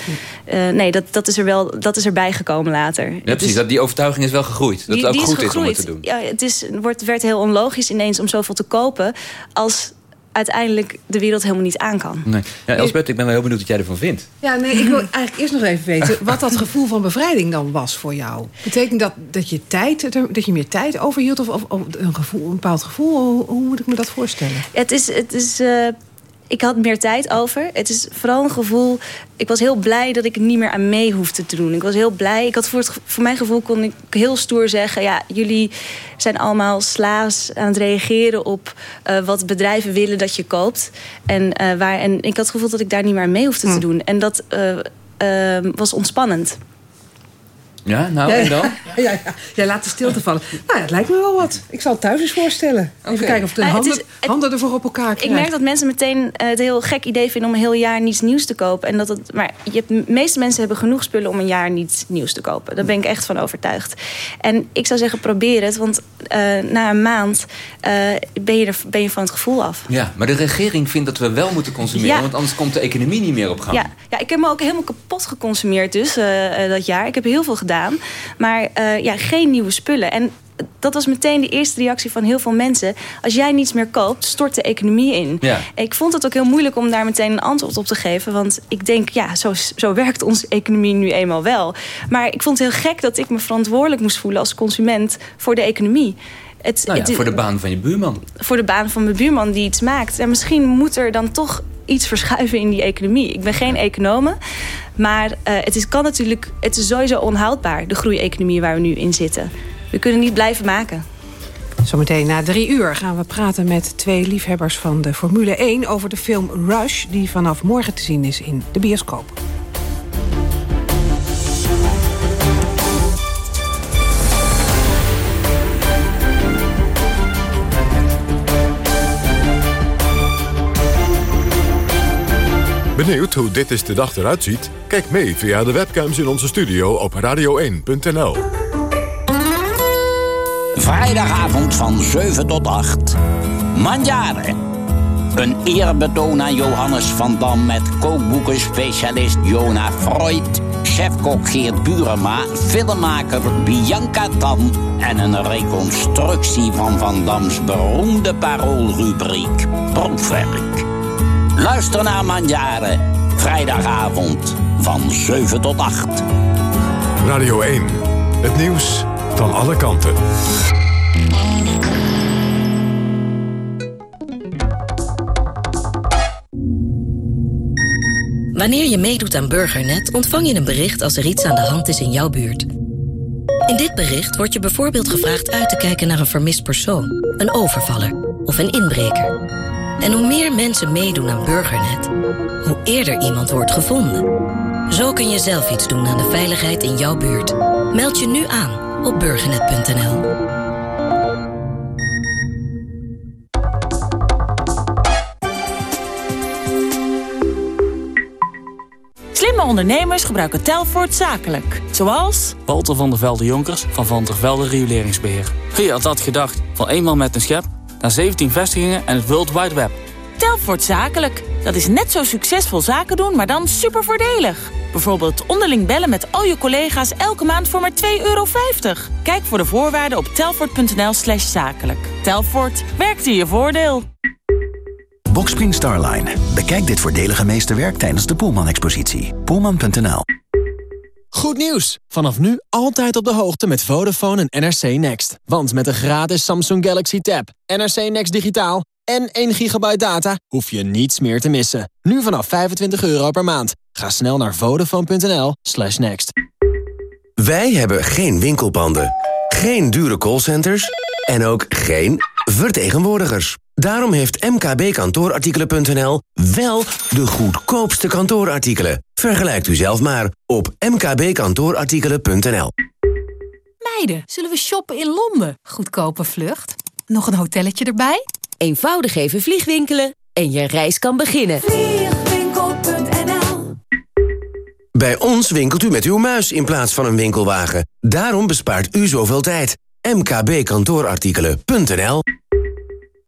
Speaker 33: Eh, nee, dat, dat, is er wel, dat is erbij gekomen later.
Speaker 3: Ja, precies. Dat, die overtuiging is wel gegroeid. Dat
Speaker 33: die,
Speaker 3: het ook goed is, om het te doen.
Speaker 33: Ja, het is, wordt, werd heel onlogisch ineens om zoveel te kopen... als uiteindelijk de wereld helemaal niet aan kan.
Speaker 3: Nee. Ja, Elsbeth, ik ben wel heel benieuwd wat jij ervan vindt.
Speaker 2: Ja, nee, ik wil [LAUGHS] eigenlijk eerst nog even weten... wat dat gevoel van bevrijding dan was voor jou. Betekent dat dat je, tijd, dat je meer tijd overhield? Of, of, of een, gevoel, een bepaald gevoel? Hoe, hoe moet ik me dat voorstellen?
Speaker 33: Het is... Het is eh, ik had meer tijd over. Het is vooral een gevoel... Ik was heel blij dat ik niet meer aan mee hoefde te doen. Ik was heel blij. Ik had voor, het, voor mijn gevoel kon ik heel stoer zeggen... ja, jullie zijn allemaal slaas aan het reageren op uh, wat bedrijven willen dat je koopt. En, uh, waar, en ik had het gevoel dat ik daar niet meer aan mee hoefde te doen. En dat uh, was ontspannend.
Speaker 3: Ja, nou, en dan? [LAUGHS]
Speaker 2: Ja, ja, ja, laat de stilte vallen. Nou, het lijkt me wel wat. Ik zal het thuis eens voorstellen. Even okay. kijken of de uh, handen, is, het, handen ervoor op elkaar krijgen.
Speaker 33: Ik merk dat mensen meteen uh, het heel gek idee vinden... om een heel jaar niets nieuws te kopen. En dat het, maar je hebt, de meeste mensen hebben genoeg spullen om een jaar niets nieuws te kopen. Daar ben ik echt van overtuigd. En ik zou zeggen, probeer het. Want uh, na een maand ben, je er, ben je van het gevoel af.
Speaker 3: Ja, maar de regering vindt dat we wel moeten consumeren. Ja. Want anders komt de economie niet meer op gang.
Speaker 33: Ja, ja ik heb me ook helemaal kapot geconsumeerd dus dat jaar. Ik heb heel veel gedaan. Maar uh, ja, geen nieuwe spullen. En dat was meteen de eerste reactie van heel veel mensen. Als jij niets meer koopt, stort de economie in.
Speaker 3: Ja.
Speaker 33: Ik vond het ook heel moeilijk om daar meteen een antwoord op te geven. Want ik denk, ja, zo, zo werkt onze economie nu eenmaal wel. Maar ik vond het heel gek dat ik me verantwoordelijk moest voelen als consument voor de economie.
Speaker 3: Het, nou ja, het, voor de baan van je buurman.
Speaker 33: Voor de baan van mijn buurman die iets maakt. En misschien moet er dan toch iets verschuiven in die economie. Ik ben geen econome, maar uh, het is, kan natuurlijk, het is sowieso onhoudbaar, de groeieconomie waar we nu in zitten. We kunnen niet blijven maken.
Speaker 2: Zometeen na drie uur gaan we praten met twee liefhebbers van de Formule 1... over de film Rush, die vanaf morgen te zien is in de bioscoop.
Speaker 1: Benieuwd hoe dit is de dag eruit ziet? Kijk mee via de webcams in onze studio op radio1.nl.
Speaker 34: Vrijdagavond van 7 tot 8. Mandjaren. Een eerbetoon aan Johannes van Dam met kookboekenspecialist Jona Freud... chefkok Geert Burema, filmmaker Bianca Tan... en een reconstructie van Van Dams beroemde paroolrubriek Proefwerk. Luister naar Mandjaren. Vrijdagavond van 7 tot 8.
Speaker 1: Radio 1. Het nieuws van alle kanten.
Speaker 35: Wanneer je meedoet aan Burgernet ontvang je een bericht als er iets aan de hand is in jouw buurt. In dit bericht wordt je bijvoorbeeld gevraagd uit te kijken naar een vermist persoon, een overvaller of een inbreker. En hoe meer mensen meedoen aan Burgernet, hoe eerder iemand wordt gevonden. Zo kun je zelf iets doen aan de veiligheid in jouw buurt. Meld je nu aan op burgernet.nl.
Speaker 36: Slimme ondernemers gebruiken Telfort zakelijk. Zoals...
Speaker 37: Walter van der Velde Jonkers van Van der Velde Rioleringsbeheer. Wie had dat gedacht? Van eenmaal met een schep naar 17 vestigingen en het World Wide Web.
Speaker 36: Telfort Zakelijk. Dat is net zo succesvol zaken doen, maar dan super voordelig. Bijvoorbeeld onderling bellen met al je collega's elke maand voor maar 2,50 euro. Kijk voor de voorwaarden op telfort.nl slash zakelijk. Telfort, werkt in je voordeel.
Speaker 38: Boxspring Starline. Bekijk dit voordelige meesterwerk tijdens de Poelman-expositie. Poelman.nl
Speaker 39: Goed nieuws! Vanaf nu altijd op de hoogte met Vodafone en NRC Next. Want met een gratis Samsung Galaxy Tab, NRC Next Digitaal en 1 gigabyte data hoef je niets meer te missen. Nu vanaf 25 euro per maand. Ga snel naar vodafone.nl slash next.
Speaker 40: Wij hebben geen winkelpanden, geen dure callcenters en ook geen vertegenwoordigers. Daarom heeft mkbkantoorartikelen.nl wel de goedkoopste kantoorartikelen. Vergelijkt u zelf maar op mkbkantoorartikelen.nl.
Speaker 41: Meiden, zullen we shoppen in Londen? Goedkope vlucht. Nog een hotelletje erbij?
Speaker 42: Eenvoudig even vliegwinkelen en je reis kan beginnen.
Speaker 40: Vliegwinkel.nl Bij ons winkelt u met uw muis in plaats van een winkelwagen. Daarom bespaart u zoveel tijd. mkbkantoorartikelen.nl